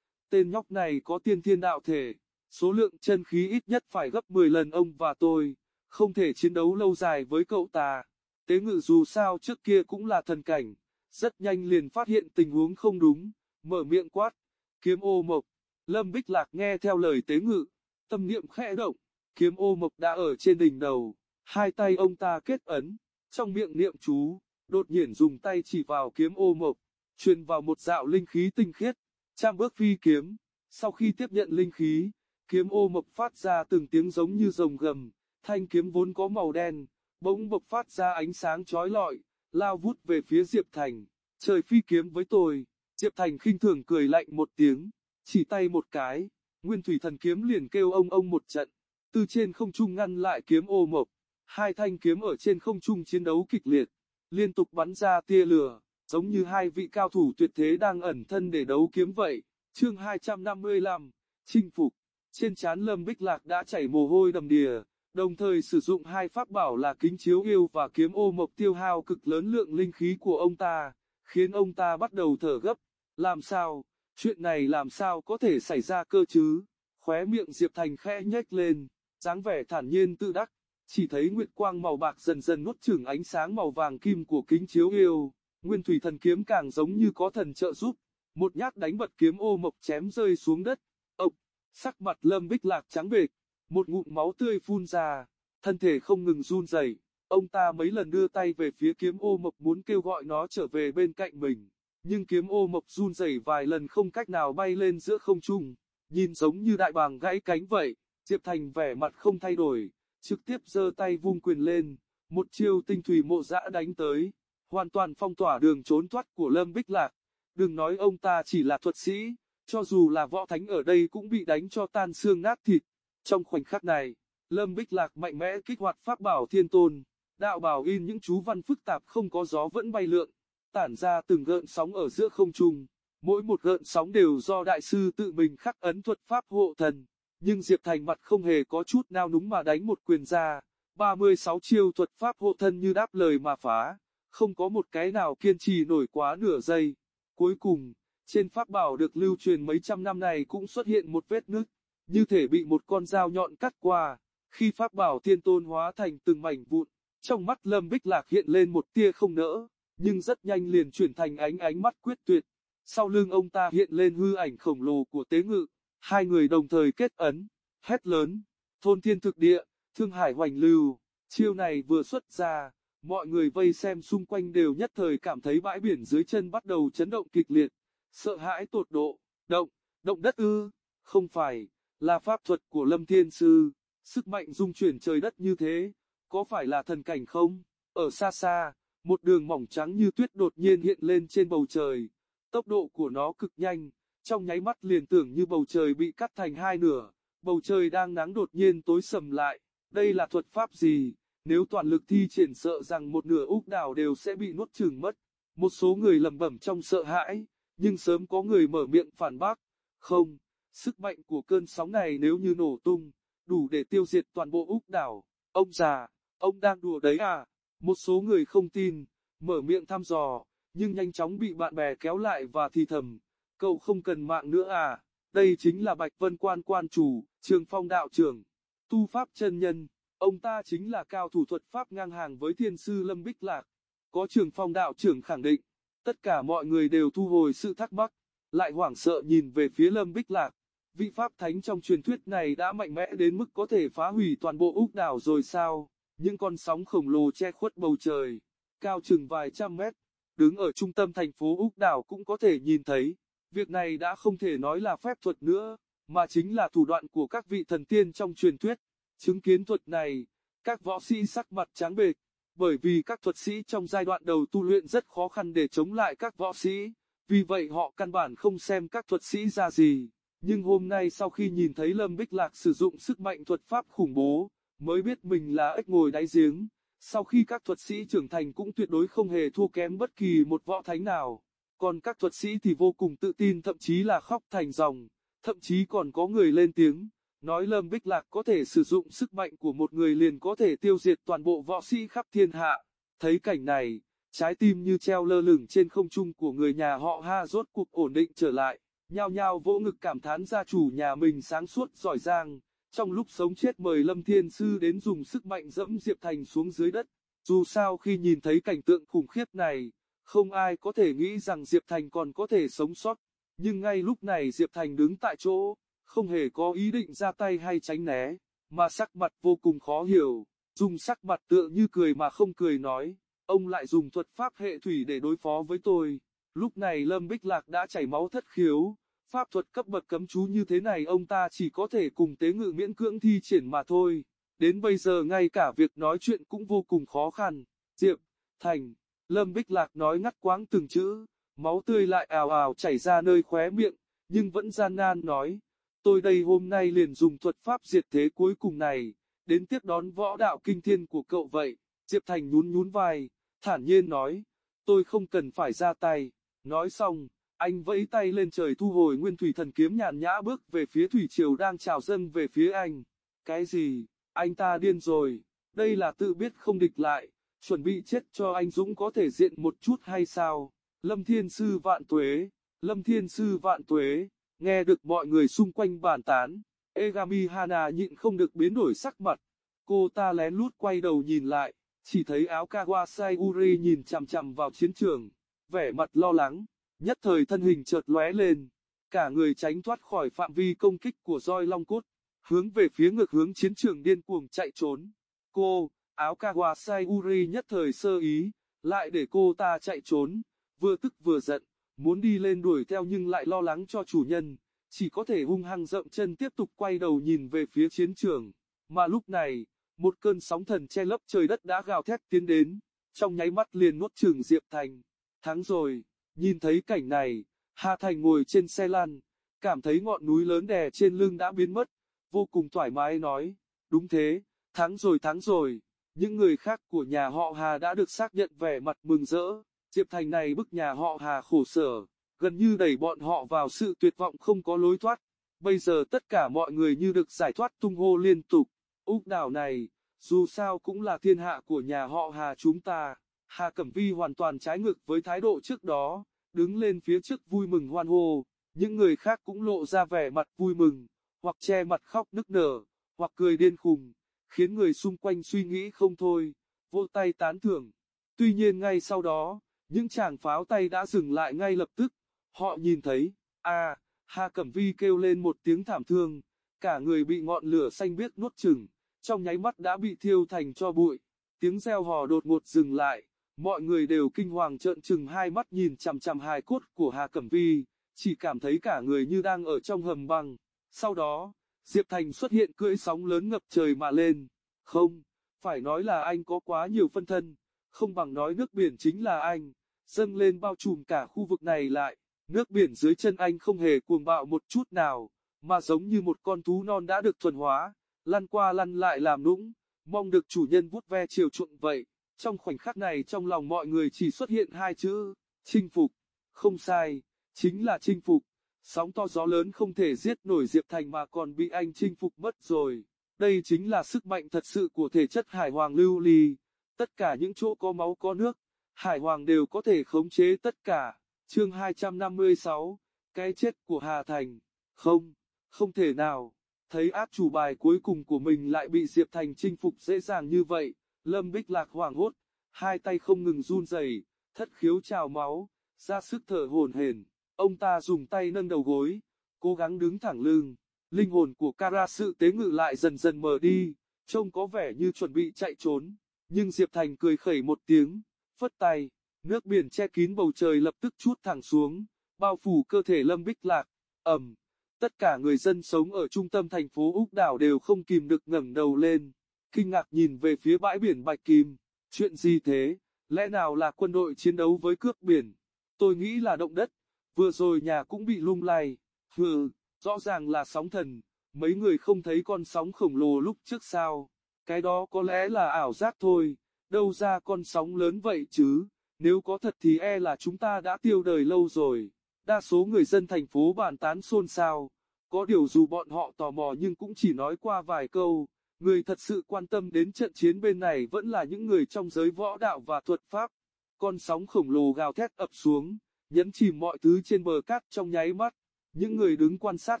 tên nhóc này có tiên thiên đạo thể, số lượng chân khí ít nhất phải gấp 10 lần ông và tôi, không thể chiến đấu lâu dài với cậu ta. Tế ngự dù sao trước kia cũng là thần cảnh, rất nhanh liền phát hiện tình huống không đúng, mở miệng quát, kiếm ô mộc. Lâm Bích Lạc nghe theo lời tế ngự, tâm niệm khẽ động, kiếm ô mộc đã ở trên đỉnh đầu, Hai tay ông ta kết ấn, trong miệng niệm chú, đột nhiên dùng tay chỉ vào kiếm ô mộc, truyền vào một dạo linh khí tinh khiết, trăm bước phi kiếm. Sau khi tiếp nhận linh khí, kiếm ô mộc phát ra từng tiếng giống như rồng gầm, thanh kiếm vốn có màu đen, bỗng bộc phát ra ánh sáng chói lọi, lao vút về phía Diệp Thành. Trời phi kiếm với tôi, Diệp Thành khinh thường cười lạnh một tiếng, chỉ tay một cái, nguyên thủy thần kiếm liền kêu ông ông một trận, từ trên không trung ngăn lại kiếm ô mộc. Hai thanh kiếm ở trên không trung chiến đấu kịch liệt, liên tục bắn ra tia lửa, giống như hai vị cao thủ tuyệt thế đang ẩn thân để đấu kiếm vậy. Chương 255, chinh phục. Trên trán Lâm Bích Lạc đã chảy mồ hôi đầm đìa, đồng thời sử dụng hai pháp bảo là kính chiếu yêu và kiếm ô mộc tiêu hao cực lớn lượng linh khí của ông ta, khiến ông ta bắt đầu thở gấp. Làm sao? Chuyện này làm sao có thể xảy ra cơ chứ? Khóe miệng Diệp Thành khẽ nhếch lên, dáng vẻ thản nhiên tự đắc, chỉ thấy nguyệt quang màu bạc dần dần nuốt chửng ánh sáng màu vàng kim của kính chiếu yêu, nguyên thủy thần kiếm càng giống như có thần trợ giúp, một nhát đánh bật kiếm ô mộc chém rơi xuống đất, ộc, sắc mặt lâm bích lạc trắng bệch, một ngụm máu tươi phun ra, thân thể không ngừng run rẩy. Ông ta mấy lần đưa tay về phía kiếm ô mộc muốn kêu gọi nó trở về bên cạnh mình, nhưng kiếm ô mộc run rẩy vài lần không cách nào bay lên giữa không trung, nhìn giống như đại bàng gãy cánh vậy, Diệp Thành vẻ mặt không thay đổi, trực tiếp giơ tay vung quyền lên, một chiêu tinh thủy mộ dã đánh tới, hoàn toàn phong tỏa đường trốn thoát của Lâm Bích Lạc. Đừng nói ông ta chỉ là thuật sĩ, cho dù là võ thánh ở đây cũng bị đánh cho tan xương nát thịt. Trong khoảnh khắc này, Lâm Bích Lạc mạnh mẽ kích hoạt pháp bảo thiên tôn, đạo bảo in những chú văn phức tạp không có gió vẫn bay lượn, tản ra từng gợn sóng ở giữa không trung. Mỗi một gợn sóng đều do đại sư tự mình khắc ấn thuật pháp hộ thần. Nhưng Diệp Thành mặt không hề có chút nào núng mà đánh một quyền ra, 36 chiêu thuật pháp hộ thân như đáp lời mà phá, không có một cái nào kiên trì nổi quá nửa giây. Cuối cùng, trên pháp bảo được lưu truyền mấy trăm năm này cũng xuất hiện một vết nứt, như thể bị một con dao nhọn cắt qua. Khi pháp bảo thiên tôn hóa thành từng mảnh vụn, trong mắt Lâm Bích Lạc hiện lên một tia không nỡ, nhưng rất nhanh liền chuyển thành ánh ánh mắt quyết tuyệt. Sau lưng ông ta hiện lên hư ảnh khổng lồ của tế ngự, Hai người đồng thời kết ấn, hét lớn, thôn thiên thực địa, thương hải hoành lưu, chiêu này vừa xuất ra, mọi người vây xem xung quanh đều nhất thời cảm thấy bãi biển dưới chân bắt đầu chấn động kịch liệt, sợ hãi tột độ, động, động đất ư, không phải, là pháp thuật của Lâm Thiên Sư, sức mạnh dung chuyển trời đất như thế, có phải là thần cảnh không? Ở xa xa, một đường mỏng trắng như tuyết đột nhiên hiện lên trên bầu trời, tốc độ của nó cực nhanh, trong nháy mắt liền tưởng như bầu trời bị cắt thành hai nửa, bầu trời đang nắng đột nhiên tối sầm lại, đây là thuật pháp gì, nếu toàn lực thi triển sợ rằng một nửa úc đảo đều sẽ bị nuốt chừng mất. Một số người lầm bẩm trong sợ hãi, nhưng sớm có người mở miệng phản bác, không, sức mạnh của cơn sóng này nếu như nổ tung, đủ để tiêu diệt toàn bộ úc đảo, ông già, ông đang đùa đấy à, một số người không tin, mở miệng thăm dò, nhưng nhanh chóng bị bạn bè kéo lại và thì thầm, Cậu không cần mạng nữa à? Đây chính là Bạch Vân Quan quan chủ, Trường Phong đạo trưởng, tu pháp chân nhân. Ông ta chính là cao thủ thuật pháp ngang hàng với thiên sư Lâm Bích Lạc. Có Trường Phong đạo trưởng khẳng định, tất cả mọi người đều thu hồi sự thắc mắc, lại hoảng sợ nhìn về phía Lâm Bích Lạc. Vị pháp thánh trong truyền thuyết này đã mạnh mẽ đến mức có thể phá hủy toàn bộ úc đảo rồi sao? Những con sóng khổng lồ che khuất bầu trời, cao chừng vài trăm mét, đứng ở trung tâm thành phố úc đảo cũng có thể nhìn thấy. Việc này đã không thể nói là phép thuật nữa, mà chính là thủ đoạn của các vị thần tiên trong truyền thuyết. Chứng kiến thuật này, các võ sĩ sắc mặt trắng bệch, bởi vì các thuật sĩ trong giai đoạn đầu tu luyện rất khó khăn để chống lại các võ sĩ, vì vậy họ căn bản không xem các thuật sĩ ra gì. Nhưng hôm nay sau khi nhìn thấy Lâm Bích Lạc sử dụng sức mạnh thuật pháp khủng bố, mới biết mình là ếch ngồi đáy giếng. Sau khi các thuật sĩ trưởng thành cũng tuyệt đối không hề thua kém bất kỳ một võ thánh nào. Còn các thuật sĩ thì vô cùng tự tin thậm chí là khóc thành dòng, thậm chí còn có người lên tiếng, nói Lâm Bích Lạc có thể sử dụng sức mạnh của một người liền có thể tiêu diệt toàn bộ võ sĩ khắp thiên hạ. Thấy cảnh này, trái tim như treo lơ lửng trên không trung của người nhà họ Ha rốt cuộc ổn định trở lại, nhao nhao vỗ ngực cảm thán gia chủ nhà mình sáng suốt giỏi giang. Trong lúc sống chết mời Lâm Thiên Sư đến dùng sức mạnh dẫm Diệp Thành xuống dưới đất. Dù sao khi nhìn thấy cảnh tượng khủng khiếp này, không ai có thể nghĩ rằng Diệp Thành còn có thể sống sót, nhưng ngay lúc này Diệp Thành đứng tại chỗ, không hề có ý định ra tay hay tránh né, mà sắc mặt vô cùng khó hiểu. dùng sắc mặt tựa như cười mà không cười nói, ông lại dùng thuật pháp hệ thủy để đối phó với tôi. Lúc này Lâm Bích Lạc đã chảy máu thất khiếu, pháp thuật cấp bậc cấm chú như thế này ông ta chỉ có thể cùng tế ngự miễn cưỡng thi triển mà thôi. Đến bây giờ ngay cả việc nói chuyện cũng vô cùng khó khăn. Diệp, Thành, Lâm Bích Lạc nói ngắt quáng từng chữ, máu tươi lại ào ào chảy ra nơi khóe miệng, nhưng vẫn gian nan nói, tôi đây hôm nay liền dùng thuật pháp diệt thế cuối cùng này, đến tiếp đón võ đạo kinh thiên của cậu vậy. Diệp Thành nhún nhún vai, thản nhiên nói, tôi không cần phải ra tay. Nói xong, anh vẫy tay lên trời thu hồi nguyên thủy thần kiếm nhàn nhã bước về phía thủy triều đang trào dâng về phía anh. Cái gì? Anh ta điên rồi. Đây là tự biết không địch lại, chuẩn bị chết cho anh Dũng có thể diện một chút hay sao? Lâm Thiên Sư vạn tuế, Lâm Thiên Sư vạn tuế, nghe được mọi người xung quanh bàn tán. Egami Hana nhịn không được biến đổi sắc mặt. Cô ta lén lút quay đầu nhìn lại, chỉ thấy áo Kawasai Uri nhìn chằm chằm vào chiến trường, vẻ mặt lo lắng, nhất thời thân hình chợt lóe lên, cả người tránh thoát khỏi phạm vi công kích của roi long cốt, hướng về phía ngược hướng chiến trường điên cuồng chạy trốn. Cô, áo Kawasai Uri nhất thời sơ ý, lại để cô ta chạy trốn, vừa tức vừa giận, muốn đi lên đuổi theo nhưng lại lo lắng cho chủ nhân, chỉ có thể hung hăng rậm chân tiếp tục quay đầu nhìn về phía chiến trường. Mà lúc này, một cơn sóng thần che lấp trời đất đã gào thét tiến đến, trong nháy mắt liền nuốt chửng Diệp Thành. Thắng rồi, nhìn thấy cảnh này, Hà Thành ngồi trên xe lăn, cảm thấy ngọn núi lớn đè trên lưng đã biến mất, vô cùng thoải mái nói, đúng thế, thắng rồi thắng rồi. Những người khác của nhà họ Hà đã được xác nhận vẻ mặt mừng rỡ, Diệp Thành này bức nhà họ Hà khổ sở, gần như đẩy bọn họ vào sự tuyệt vọng không có lối thoát. Bây giờ tất cả mọi người như được giải thoát tung hô liên tục. Úc đảo này, dù sao cũng là thiên hạ của nhà họ Hà chúng ta. Hà Cẩm Vi hoàn toàn trái ngược với thái độ trước đó, đứng lên phía trước vui mừng hoan hô. Những người khác cũng lộ ra vẻ mặt vui mừng, hoặc che mặt khóc nức nở, hoặc cười điên khùng, khiến người xung quanh suy nghĩ không thôi, vô tay tán thưởng. Tuy nhiên ngay sau đó, những chàng pháo tay đã dừng lại ngay lập tức, họ nhìn thấy, à, a, Hà Cẩm Vi kêu lên một tiếng thảm thương, cả người bị ngọn lửa xanh biếc nuốt chửng, trong nháy mắt đã bị thiêu thành cho bụi. Tiếng reo hò đột ngột dừng lại, mọi người đều kinh hoàng trợn trừng hai mắt nhìn chằm chằm hài cốt của Hà Cẩm Vi, chỉ cảm thấy cả người như đang ở trong hầm băng. Sau đó, Diệp Thành xuất hiện cưỡi sóng lớn ngập trời mà lên. Không, phải nói là anh có quá nhiều phân thân, không bằng nói nước biển chính là anh, dâng lên bao trùm cả khu vực này lại. Nước biển dưới chân anh không hề cuồng bạo một chút nào, mà giống như một con thú non đã được thuần hóa, lăn qua lăn lại làm nũng, mong được chủ nhân vuốt ve chiều chuộng vậy. Trong khoảnh khắc này trong lòng mọi người chỉ xuất hiện hai chữ, chinh phục. Không sai, chính là chinh phục. Sóng to gió lớn không thể giết nổi Diệp Thành mà còn bị anh chinh phục mất rồi. Đây chính là sức mạnh thật sự của thể chất hải hoàng lưu ly. Tất cả những chỗ có máu có nước, hải hoàng đều có thể khống chế tất cả. Chương 256, cái chết của Hà Thành. Không, không thể nào. Thấy át chủ bài cuối cùng của mình lại bị Diệp Thành chinh phục dễ dàng như vậy, Lâm Bích Lạc hoảng hốt, hai tay không ngừng run rẩy, thất khiếu trào máu, ra sức thở hổn hển. Ông ta dùng tay nâng đầu gối, cố gắng đứng thẳng lưng. Linh hồn của Kara sự tế ngự lại dần dần mờ đi, trông có vẻ như chuẩn bị chạy trốn. Nhưng Diệp Thành cười khẩy một tiếng, phất tay, nước biển che kín bầu trời lập tức chút thẳng xuống, bao phủ cơ thể Lâm Bích Lạc. ầm, tất cả người dân sống ở trung tâm thành phố Úc Đảo đều không kìm được ngẩng đầu lên, kinh ngạc nhìn về phía bãi biển Bạch Kim. Chuyện gì thế? Lẽ nào là quân đội chiến đấu với cướp biển? Tôi nghĩ là động đất. Vừa rồi nhà cũng bị lung lay. Hừ, rõ ràng là sóng thần. Mấy người không thấy con sóng khổng lồ lúc trước sao? Cái đó có lẽ là ảo giác thôi. Đâu ra con sóng lớn vậy chứ? Nếu có thật thì e là chúng ta đã tiêu đời lâu rồi. Đa số người dân thành phố bàn tán xôn xao. Có điều dù bọn họ tò mò nhưng cũng chỉ nói qua vài câu. Người thật sự quan tâm đến trận chiến bên này vẫn là những người trong giới võ đạo và thuật pháp. Con sóng khổng lồ gào thét ập xuống, nhấn chìm mọi thứ trên bờ cát trong nháy mắt. Những người đứng quan sát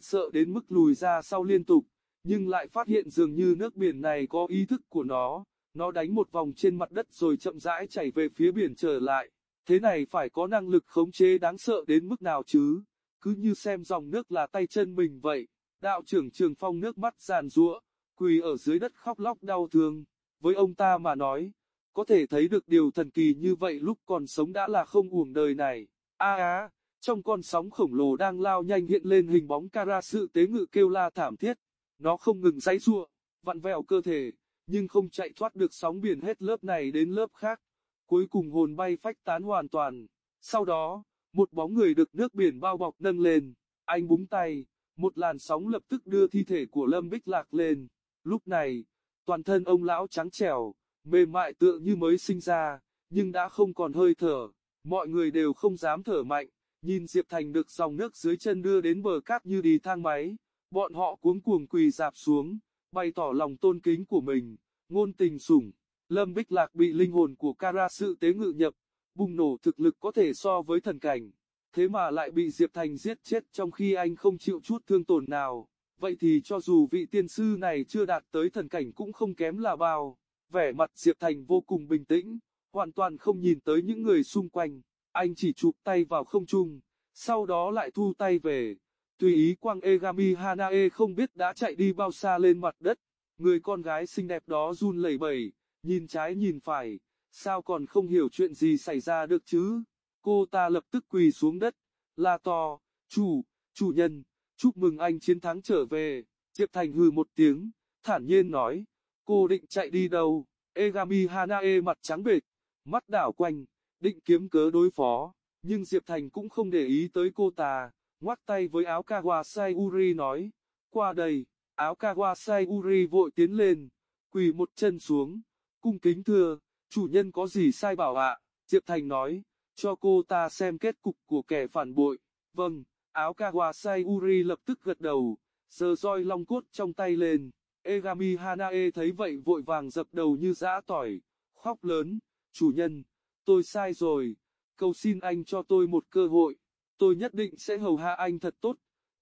sợ đến mức lùi ra sau liên tục, nhưng lại phát hiện dường như nước biển này có ý thức của nó. Nó đánh một vòng trên mặt đất rồi chậm rãi chảy về phía biển trở lại. Thế này phải có năng lực khống chế đáng sợ đến mức nào chứ? Cứ như xem dòng nước là tay chân mình vậy. Đạo trưởng Trường Phong nước mắt giàn giụa, quỳ ở dưới đất khóc lóc đau thương. với ông ta mà nói, có thể thấy được điều thần kỳ như vậy lúc còn sống đã là không uổng đời này. A á, trong con sóng khổng lồ đang lao nhanh hiện lên hình bóng Kara sự tế ngự kêu la thảm thiết. Nó không ngừng giãy giụa, vặn vẹo cơ thể, nhưng không chạy thoát được sóng biển hết lớp này đến lớp khác. Cuối cùng hồn bay phách tán hoàn toàn. Sau đó, một bóng người được nước biển bao bọc nâng lên. Anh búng tay, một làn sóng lập tức đưa thi thể của Lâm Bích Lạc lên. Lúc này, toàn thân ông lão trắng trẻo, mềm mại tựa như mới sinh ra, nhưng đã không còn hơi thở. Mọi người đều không dám thở mạnh, nhìn Diệp Thành được dòng nước dưới chân đưa đến bờ cát như đi thang máy. Bọn họ cuống cuồng quỳ dạp xuống, bày tỏ lòng tôn kính của mình, ngôn tình sủng. Lâm Bích Lạc bị linh hồn của Kara sự tế ngự nhập, bùng nổ thực lực có thể so với thần cảnh. Thế mà lại bị Diệp Thành giết chết trong khi anh không chịu chút thương tổn nào. Vậy thì cho dù vị tiên sư này chưa đạt tới thần cảnh cũng không kém là bao. Vẻ mặt Diệp Thành vô cùng bình tĩnh, hoàn toàn không nhìn tới những người xung quanh. Anh chỉ chụp tay vào không trung, sau đó lại thu tay về. Tùy ý quang Egami Hanae không biết đã chạy đi bao xa lên mặt đất. Người con gái xinh đẹp đó run lẩy bẩy, nhìn trái nhìn phải, sao còn không hiểu chuyện gì xảy ra được chứ? Cô ta lập tức quỳ xuống đất, la to, chủ, chủ nhân, chúc mừng anh chiến thắng trở về. Diệp Thành hừ một tiếng, thản nhiên nói, cô định chạy đi đâu? Egami Hanae mặt trắng bệch, mắt đảo quanh, định kiếm cớ đối phó, nhưng Diệp Thành cũng không để ý tới cô ta, ngoắc tay với áo Kawasai Uri nói, qua đây, áo Kawasai Uri vội tiến lên, quỳ một chân xuống, cung kính thưa, chủ nhân có gì sai bảo ạ, Diệp Thành nói, cho cô ta xem kết cục của kẻ phản bội, vâng, áo Kawasai Uri lập tức gật đầu, giơ roi long cốt trong tay lên, Egami Hanae thấy vậy vội vàng dập đầu như dã tỏi, khóc lớn, chủ nhân, tôi sai rồi, cầu xin anh cho tôi một cơ hội, tôi nhất định sẽ hầu hạ anh thật tốt,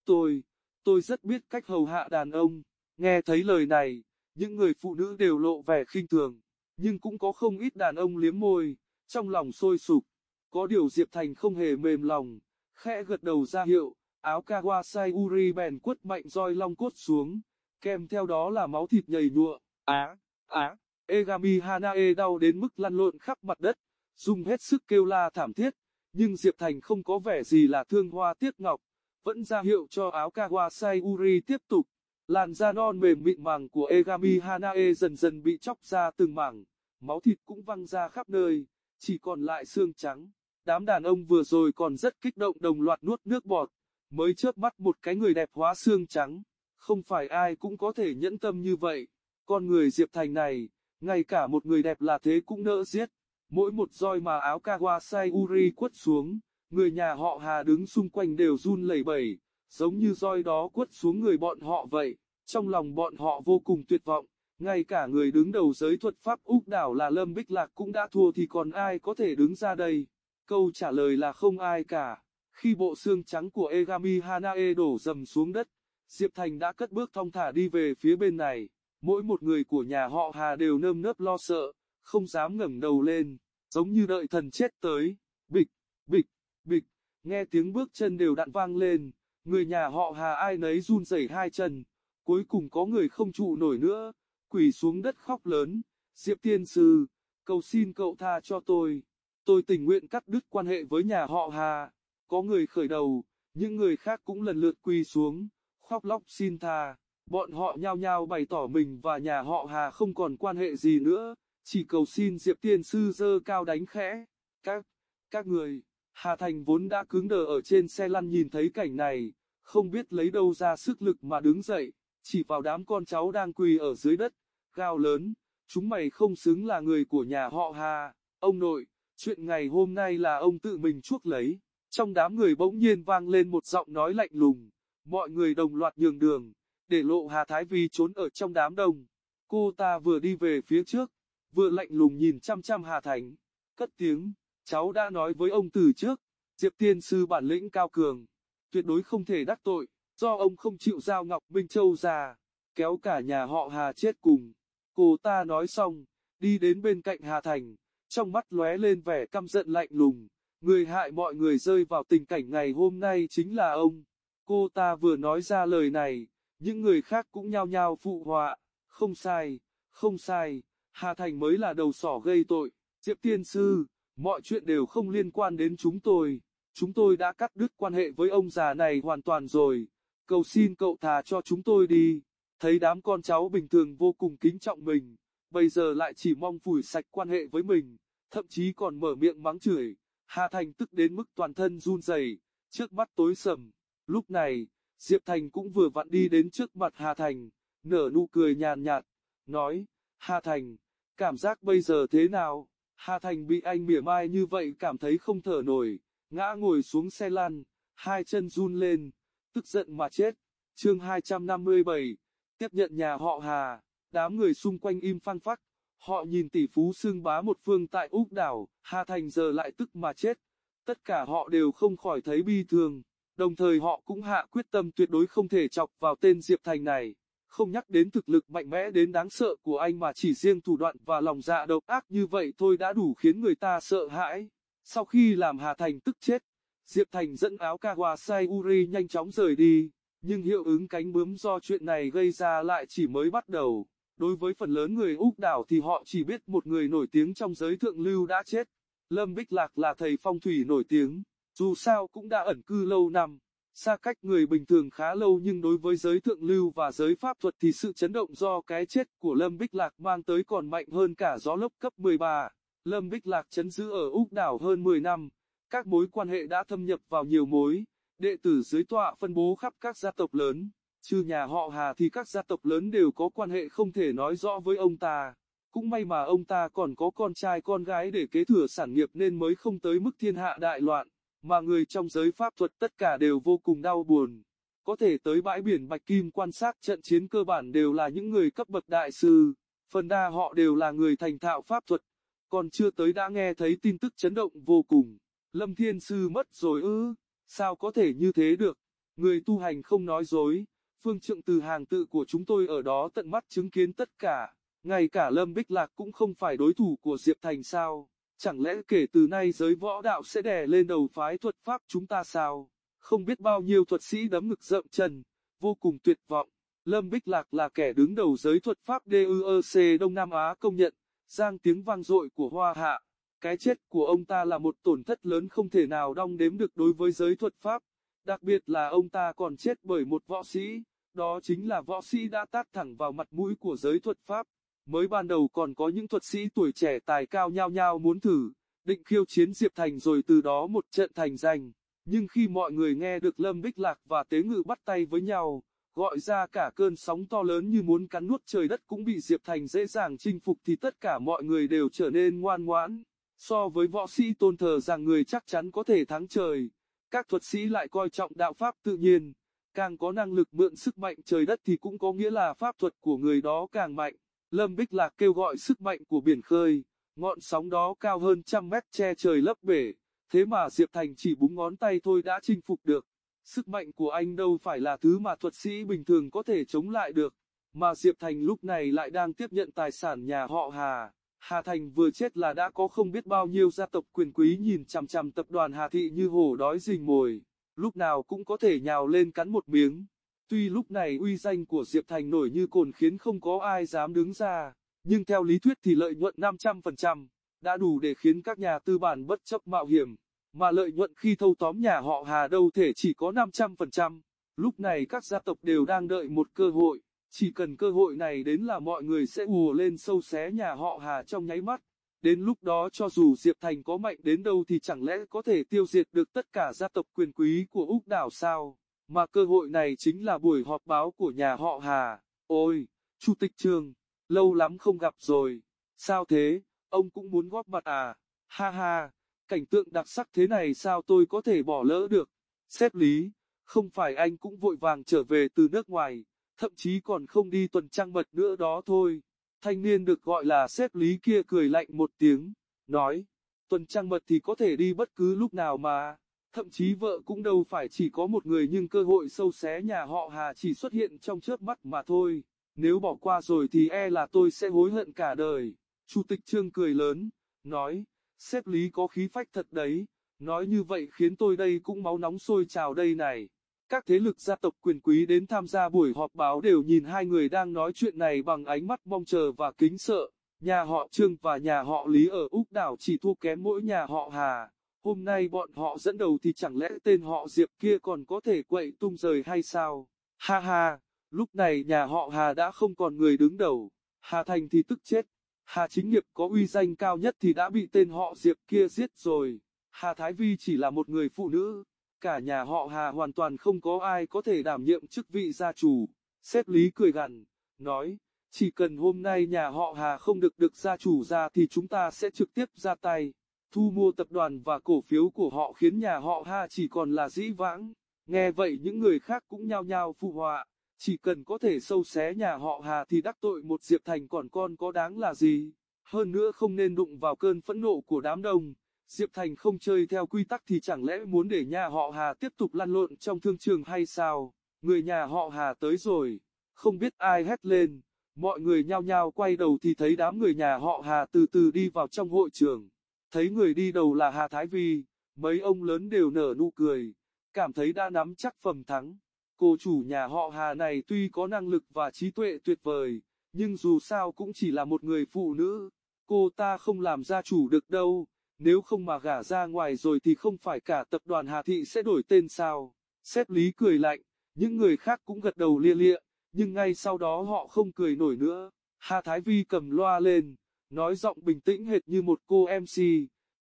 tôi, tôi rất biết cách hầu hạ đàn ông, nghe thấy lời này, những người phụ nữ đều lộ vẻ khinh thường, nhưng cũng có không ít đàn ông liếm môi, trong lòng sôi sục, có điều Diệp Thành không hề mềm lòng, khẽ gật đầu ra hiệu, áo Kawasai Uri bèn quất mạnh roi long cốt xuống, kèm theo đó là máu thịt nhầy nhụa, á, á, Egami Hanae đau đến mức lăn lộn khắp mặt đất, dùng hết sức kêu la thảm thiết, nhưng Diệp Thành không có vẻ gì là thương hoa tiếc ngọc, vẫn ra hiệu cho áo Kawasai Uri tiếp tục. Làn da non mềm mịn màng của Egami Hanae dần dần bị chóc ra từng mảng, máu thịt cũng văng ra khắp nơi, chỉ còn lại xương trắng. Đám đàn ông vừa rồi còn rất kích động đồng loạt nuốt nước bọt, mới chớp mắt một cái người đẹp hóa xương trắng. Không phải ai cũng có thể nhẫn tâm như vậy, con người Diệp Thành này, ngay cả một người đẹp là thế cũng nỡ giết. Mỗi một roi mà áo Kawasai Uri quất xuống, người nhà họ Hà đứng xung quanh đều run lẩy bẩy, giống như roi đó quất xuống người bọn họ vậy. Trong lòng bọn họ vô cùng tuyệt vọng, ngay cả người đứng đầu giới thuật pháp Úc đảo là Lâm Bích Lạc cũng đã thua thì còn ai có thể đứng ra đây. Câu trả lời là không ai cả. Khi bộ xương trắng của Egami Hanae đổ dầm xuống đất, Diệp Thành đã cất bước thong thả đi về phía bên này. Mỗi một người của nhà họ Hà đều nơm nớp lo sợ, không dám ngẩng đầu lên, giống như đợi thần chết tới. Bịch, bịch, bịch, nghe tiếng bước chân đều đặn vang lên, người nhà họ Hà ai nấy run rẩy hai chân, cuối cùng có người không trụ nổi nữa, quỳ xuống đất khóc lớn, Diệp Tiên Sư, cầu xin cậu tha cho tôi, tôi tình nguyện cắt đứt quan hệ với nhà họ Hà, có người khởi đầu, những người khác cũng lần lượt quỳ xuống, khóc lóc xin tha, bọn họ nhao nhao bày tỏ mình và nhà họ Hà không còn quan hệ gì nữa, chỉ cầu xin Diệp Tiên Sư dơ cao đánh khẽ, các, các người. Hà Thành vốn đã cứng đờ ở trên xe lăn nhìn thấy cảnh này, không biết lấy đâu ra sức lực mà đứng dậy, chỉ vào đám con cháu đang quỳ ở dưới đất, gào lớn, chúng mày không xứng là người của nhà họ Hà, ông nội, chuyện ngày hôm nay là ông tự mình chuốc lấy. Trong đám người bỗng nhiên vang lên một giọng nói lạnh lùng, mọi người đồng loạt nhường đường, để lộ Hà Thái Vi trốn ở trong đám đông. Cô ta vừa đi về phía trước, vừa lạnh lùng nhìn chăm chăm Hà Thành, cất tiếng. Cháu đã nói với ông từ trước, Diệp Tiên Sư bản lĩnh cao cường, tuyệt đối không thể đắc tội, do ông không chịu giao Ngọc Minh Châu ra, kéo cả nhà họ Hà chết cùng. Cô ta nói xong, đi đến bên cạnh Hà Thành, trong mắt lóe lên vẻ căm giận lạnh lùng, người hại mọi người rơi vào tình cảnh ngày hôm nay chính là ông. Cô ta vừa nói ra lời này, những người khác cũng nhao nhao phụ họa, không sai, không sai, Hà Thành mới là đầu sỏ gây tội, Diệp Tiên Sư, mọi chuyện đều không liên quan đến chúng tôi, chúng tôi đã cắt đứt quan hệ với ông già này hoàn toàn rồi, cầu xin cậu thà cho chúng tôi đi, thấy đám con cháu bình thường vô cùng kính trọng mình, bây giờ lại chỉ mong phủi sạch quan hệ với mình, thậm chí còn mở miệng mắng chửi, Hà Thành tức đến mức toàn thân run rẩy, trước mắt tối sầm, lúc này, Diệp Thành cũng vừa vặn đi đến trước mặt Hà Thành, nở nụ cười nhàn nhạt, nói, Hà Thành, cảm giác bây giờ thế nào? Hà Thành bị anh mỉa mai như vậy cảm thấy không thở nổi, ngã ngồi xuống xe lăn, hai chân run lên, tức giận mà chết. Chương 257, tiếp nhận nhà họ Hà, đám người xung quanh im phăng phắc, họ nhìn tỷ phú xương bá một phương tại Úc đảo, Hà Thành giờ lại tức mà chết. Tất cả họ đều không khỏi thấy bi thương, đồng thời họ cũng hạ quyết tâm tuyệt đối không thể chọc vào tên Diệp Thành này không nhắc đến thực lực mạnh mẽ đến đáng sợ của anh mà chỉ riêng thủ đoạn và lòng dạ độc ác như vậy thôi đã đủ khiến người ta sợ hãi. Sau khi làm Hà Thành tức chết, Diệp Thành dẫn áo Kawasai Uri nhanh chóng rời đi, nhưng hiệu ứng cánh bướm do chuyện này gây ra lại chỉ mới bắt đầu. Đối với phần lớn người Úc đảo thì họ chỉ biết một người nổi tiếng trong giới thượng lưu đã chết. Lâm Bích Lạc là thầy phong thủy nổi tiếng, dù sao cũng đã ẩn cư lâu năm, xa cách người bình thường khá lâu nhưng đối với giới thượng lưu và giới pháp thuật thì sự chấn động do cái chết của Lâm Bích Lạc mang tới còn mạnh hơn cả gió lốc cấp 13. Lâm Bích Lạc chấn giữ ở Úc đảo hơn 10 năm, các mối quan hệ đã thâm nhập vào nhiều mối, đệ tử dưới tọa phân bố khắp các gia tộc lớn, trừ nhà họ Hà thì các gia tộc lớn đều có quan hệ không thể nói rõ với ông ta. Cũng may mà ông ta còn có con trai con gái để kế thừa sản nghiệp nên mới không tới mức thiên hạ đại loạn mà người trong giới pháp thuật tất cả đều vô cùng đau buồn. Có thể tới bãi biển Bạch Kim quan sát trận chiến cơ bản đều là những người cấp bậc đại sư, phần đa họ đều là người thành thạo pháp thuật, còn chưa tới đã nghe thấy tin tức chấn động vô cùng. Lâm Thiên Sư mất rồi ư, sao có thể như thế được, người tu hành không nói dối, phương trượng từ hàng tự của chúng tôi ở đó tận mắt chứng kiến tất cả, ngay cả Lâm Bích Lạc cũng không phải đối thủ của Diệp Thành sao. Chẳng lẽ kể từ nay giới võ đạo sẽ đè lên đầu phái thuật pháp chúng ta sao? Không biết bao nhiêu thuật sĩ đấm ngực rậm chân, vô cùng tuyệt vọng. Lâm Bích Lạc là kẻ đứng đầu giới thuật pháp DUEC Đông Nam Á công nhận, giang tiếng vang dội của Hoa Hạ. Cái chết của ông ta là một tổn thất lớn không thể nào đong đếm được đối với giới thuật pháp. Đặc biệt là ông ta còn chết bởi một võ sĩ, đó chính là võ sĩ đã tát thẳng vào mặt mũi của giới thuật pháp. Mới ban đầu còn có những thuật sĩ tuổi trẻ tài cao nhao nhao muốn thử, định khiêu chiến Diệp Thành rồi từ đó một trận thành danh. Nhưng khi mọi người nghe được Lâm Bích Lạc và Tế Ngự bắt tay với nhau, gọi ra cả cơn sóng to lớn như muốn cắn nuốt trời đất cũng bị Diệp Thành dễ dàng chinh phục thì tất cả mọi người đều trở nên ngoan ngoãn. So với võ sĩ tôn thờ rằng người chắc chắn có thể thắng trời, các thuật sĩ lại coi trọng đạo pháp tự nhiên, càng có năng lực mượn sức mạnh trời đất thì cũng có nghĩa là pháp thuật của người đó càng mạnh. Lâm Bích Lạc kêu gọi sức mạnh của biển khơi, ngọn sóng đó cao hơn trăm mét che trời lấp bể, thế mà Diệp Thành chỉ búng ngón tay thôi đã chinh phục được. Sức mạnh của anh đâu phải là thứ mà thuật sĩ bình thường có thể chống lại được, mà Diệp Thành lúc này lại đang tiếp nhận tài sản nhà họ Hà. Hà Thành vừa chết là đã có không biết bao nhiêu gia tộc quyền quý nhìn chằm chằm tập đoàn Hà Thị như hổ đói rình mồi, lúc nào cũng có thể nhào lên cắn một miếng. Tuy lúc này uy danh của Diệp Thành nổi như cồn khiến không có ai dám đứng ra, nhưng theo lý thuyết thì lợi nhuận 500% đã đủ để khiến các nhà tư bản bất chấp mạo hiểm, mà lợi nhuận khi thâu tóm nhà họ Hà đâu thể chỉ có 500%. Lúc này các gia tộc đều đang đợi một cơ hội, chỉ cần cơ hội này đến là mọi người sẽ ùa lên sâu xé nhà họ Hà trong nháy mắt. Đến lúc đó cho dù Diệp Thành có mạnh đến đâu thì chẳng lẽ có thể tiêu diệt được tất cả gia tộc quyền quý của Úc đảo sao? Mà cơ hội này chính là buổi họp báo của nhà họ Hà. Ôi, Chủ tịch trường, lâu lắm không gặp rồi. Sao thế, ông cũng muốn góp mặt à? Ha ha, cảnh tượng đặc sắc thế này sao tôi có thể bỏ lỡ được? Xét lý, không phải anh cũng vội vàng trở về từ nước ngoài, thậm chí còn không đi tuần trăng mật nữa đó thôi. Thanh niên được gọi là xếp lý kia cười lạnh một tiếng, nói, tuần trăng mật thì có thể đi bất cứ lúc nào mà. Thậm chí vợ cũng đâu phải chỉ có một người nhưng cơ hội sâu xé nhà họ Hà chỉ xuất hiện trong chớp mắt mà thôi. Nếu bỏ qua rồi thì e là tôi sẽ hối hận cả đời. Chủ tịch Trương cười lớn, nói, Xếp Lý có khí phách thật đấy, nói như vậy khiến tôi đây cũng máu nóng sôi trào đây này. Các thế lực gia tộc quyền quý đến tham gia buổi họp báo đều nhìn hai người đang nói chuyện này bằng ánh mắt mong chờ và kính sợ, Nhà họ Trương và nhà họ Lý ở Úc đảo chỉ thua kém mỗi nhà họ Hà. Hôm nay bọn họ dẫn đầu thì chẳng lẽ tên họ Diệp kia còn có thể quậy tung rời hay sao? Ha ha, lúc này nhà họ Hà đã không còn người đứng đầu. Hà Thành thì tức chết. Hà Chính Nghiệp có uy danh cao nhất thì đã bị tên họ Diệp kia giết rồi. Hà Thái Vi chỉ là một người phụ nữ. Cả nhà họ Hà hoàn toàn không có ai có thể đảm nhiệm chức vị gia chủ. Sếp Lý cười gằn, nói, chỉ cần hôm nay nhà họ Hà không được được gia chủ ra thì chúng ta sẽ trực tiếp ra tay. Thu mua tập đoàn và cổ phiếu của họ khiến nhà họ Hà chỉ còn là dĩ vãng. Nghe vậy những người khác cũng nhao nhao phụ họa. Chỉ cần có thể sâu xé nhà họ Hà thì đắc tội một Diệp Thành còn con có đáng là gì. Hơn nữa không nên đụng vào cơn phẫn nộ của đám đông. Diệp Thành không chơi theo quy tắc thì chẳng lẽ muốn để nhà họ Hà tiếp tục lăn lộn trong thương trường hay sao? Người nhà họ Hà tới rồi. Không biết ai hét lên. Mọi người nhao nhao quay đầu thì thấy đám người nhà họ Hà từ từ đi vào trong hội trường. Thấy người đi đầu là Hà Thái Vi, mấy ông lớn đều nở nụ cười, cảm thấy đã nắm chắc phần thắng. Cô chủ nhà họ Hà này tuy có năng lực và trí tuệ tuyệt vời, nhưng dù sao cũng chỉ là một người phụ nữ. Cô ta không làm gia chủ được đâu, nếu không mà gả ra ngoài rồi thì không phải cả tập đoàn Hà Thị sẽ đổi tên sao. Xét Lý cười lạnh, những người khác cũng gật đầu lia lịa, nhưng ngay sau đó họ không cười nổi nữa. Hà Thái Vi cầm loa lên, nói giọng bình tĩnh hệt như một cô MC.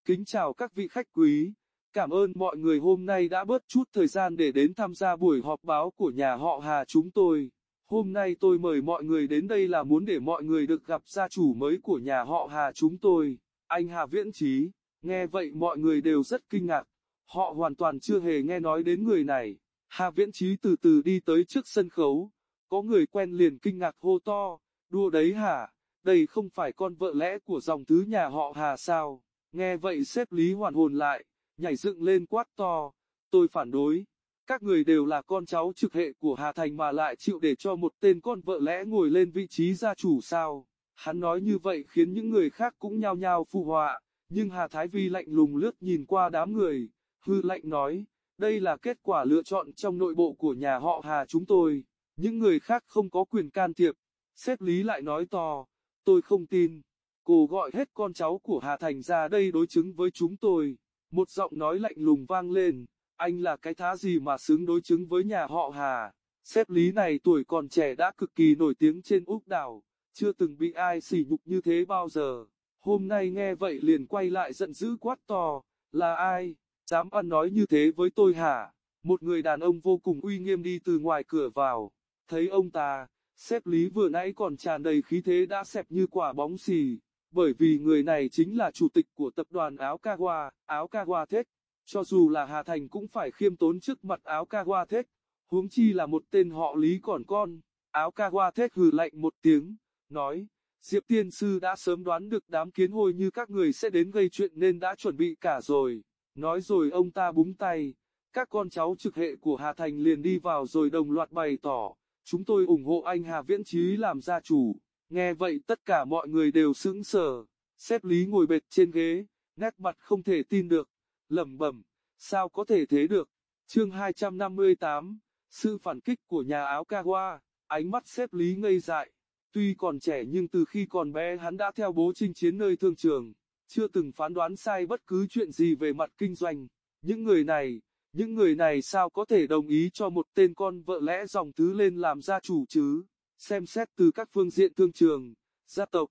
Kính chào các vị khách quý. Cảm ơn mọi người hôm nay đã bớt chút thời gian để đến tham gia buổi họp báo của nhà họ Hà chúng tôi. Hôm nay tôi mời mọi người đến đây là muốn để mọi người được gặp gia chủ mới của nhà họ Hà chúng tôi, anh Hà Viễn Trí. Nghe vậy mọi người đều rất kinh ngạc. Họ hoàn toàn chưa hề nghe nói đến người này. Hà Viễn Trí từ từ đi tới trước sân khấu. Có người quen liền kinh ngạc hô to, đua đấy hả? Đây không phải con vợ lẽ của dòng thứ nhà họ Hà sao? Nghe vậy xếp Lý hoàn hồn lại, nhảy dựng lên quát to, tôi phản đối. Các người đều là con cháu trực hệ của Hà Thành mà lại chịu để cho một tên con vợ lẽ ngồi lên vị trí gia chủ sao? Hắn nói như vậy khiến những người khác cũng nhao nhao phụ họa, nhưng Hà Thái Vi lạnh lùng lướt nhìn qua đám người, hư lạnh nói, đây là kết quả lựa chọn trong nội bộ của nhà họ Hà chúng tôi, những người khác không có quyền can thiệp. Xếp Lý lại nói to, tôi không tin. Cô gọi hết con cháu của Hà Thành ra đây đối chứng với chúng tôi. Một giọng nói lạnh lùng vang lên, anh là cái thá gì mà xứng đối chứng với nhà họ Hà. Xếp lý này tuổi còn trẻ đã cực kỳ nổi tiếng trên Úc đảo, chưa từng bị ai sỉ nhục như thế bao giờ. Hôm nay nghe vậy liền quay lại giận dữ quát to, là ai, dám ăn nói như thế với tôi hả? Một người đàn ông vô cùng uy nghiêm đi từ ngoài cửa vào, thấy ông ta, xếp lý vừa nãy còn tràn đầy khí thế đã xẹp như quả bóng xì, bởi vì người này chính là chủ tịch của tập đoàn áo Kawa, áo Kawa Thết. Cho dù là Hà Thành cũng phải khiêm tốn trước mặt áo Kawa Thết, huống chi là một tên họ lý còn con. Áo Kawa Thết hừ lạnh một tiếng, nói, Diệp Tiên Sư đã sớm đoán được đám kiến hôi như các người sẽ đến gây chuyện nên đã chuẩn bị cả rồi. Nói rồi ông ta búng tay, các con cháu trực hệ của Hà Thành liền đi vào rồi đồng loạt bày tỏ, chúng tôi ủng hộ anh Hà Viễn Trí làm gia chủ. Nghe vậy tất cả mọi người đều sững sờ, xếp lý ngồi bệt trên ghế, nét mặt không thể tin được, lẩm bẩm, sao có thể thế được. Chương 258, sự phản kích của nhà áo Kawa, ánh mắt xếp lý ngây dại. Tuy còn trẻ nhưng từ khi còn bé hắn đã theo bố chinh chiến nơi thương trường, chưa từng phán đoán sai bất cứ chuyện gì về mặt kinh doanh. Những người này, những người này sao có thể đồng ý cho một tên con vợ lẽ dòng thứ lên làm gia chủ chứ? xem xét từ các phương diện thương trường, gia tộc,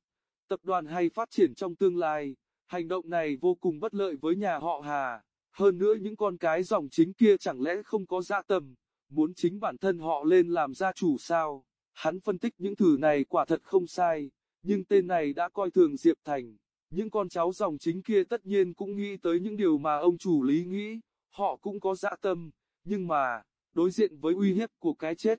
tập đoàn hay phát triển trong tương lai, hành động này vô cùng bất lợi với nhà họ Hà. Hơn nữa những con cái dòng chính kia chẳng lẽ không có dạ tầm, muốn chính bản thân họ lên làm gia chủ sao? Hắn phân tích những thử này quả thật không sai, nhưng tên này đã coi thường Diệp Thành. Những con cháu dòng chính kia tất nhiên cũng nghĩ tới những điều mà ông chủ lý nghĩ, họ cũng có dạ tâm, nhưng mà, đối diện với uy hiếp của cái chết,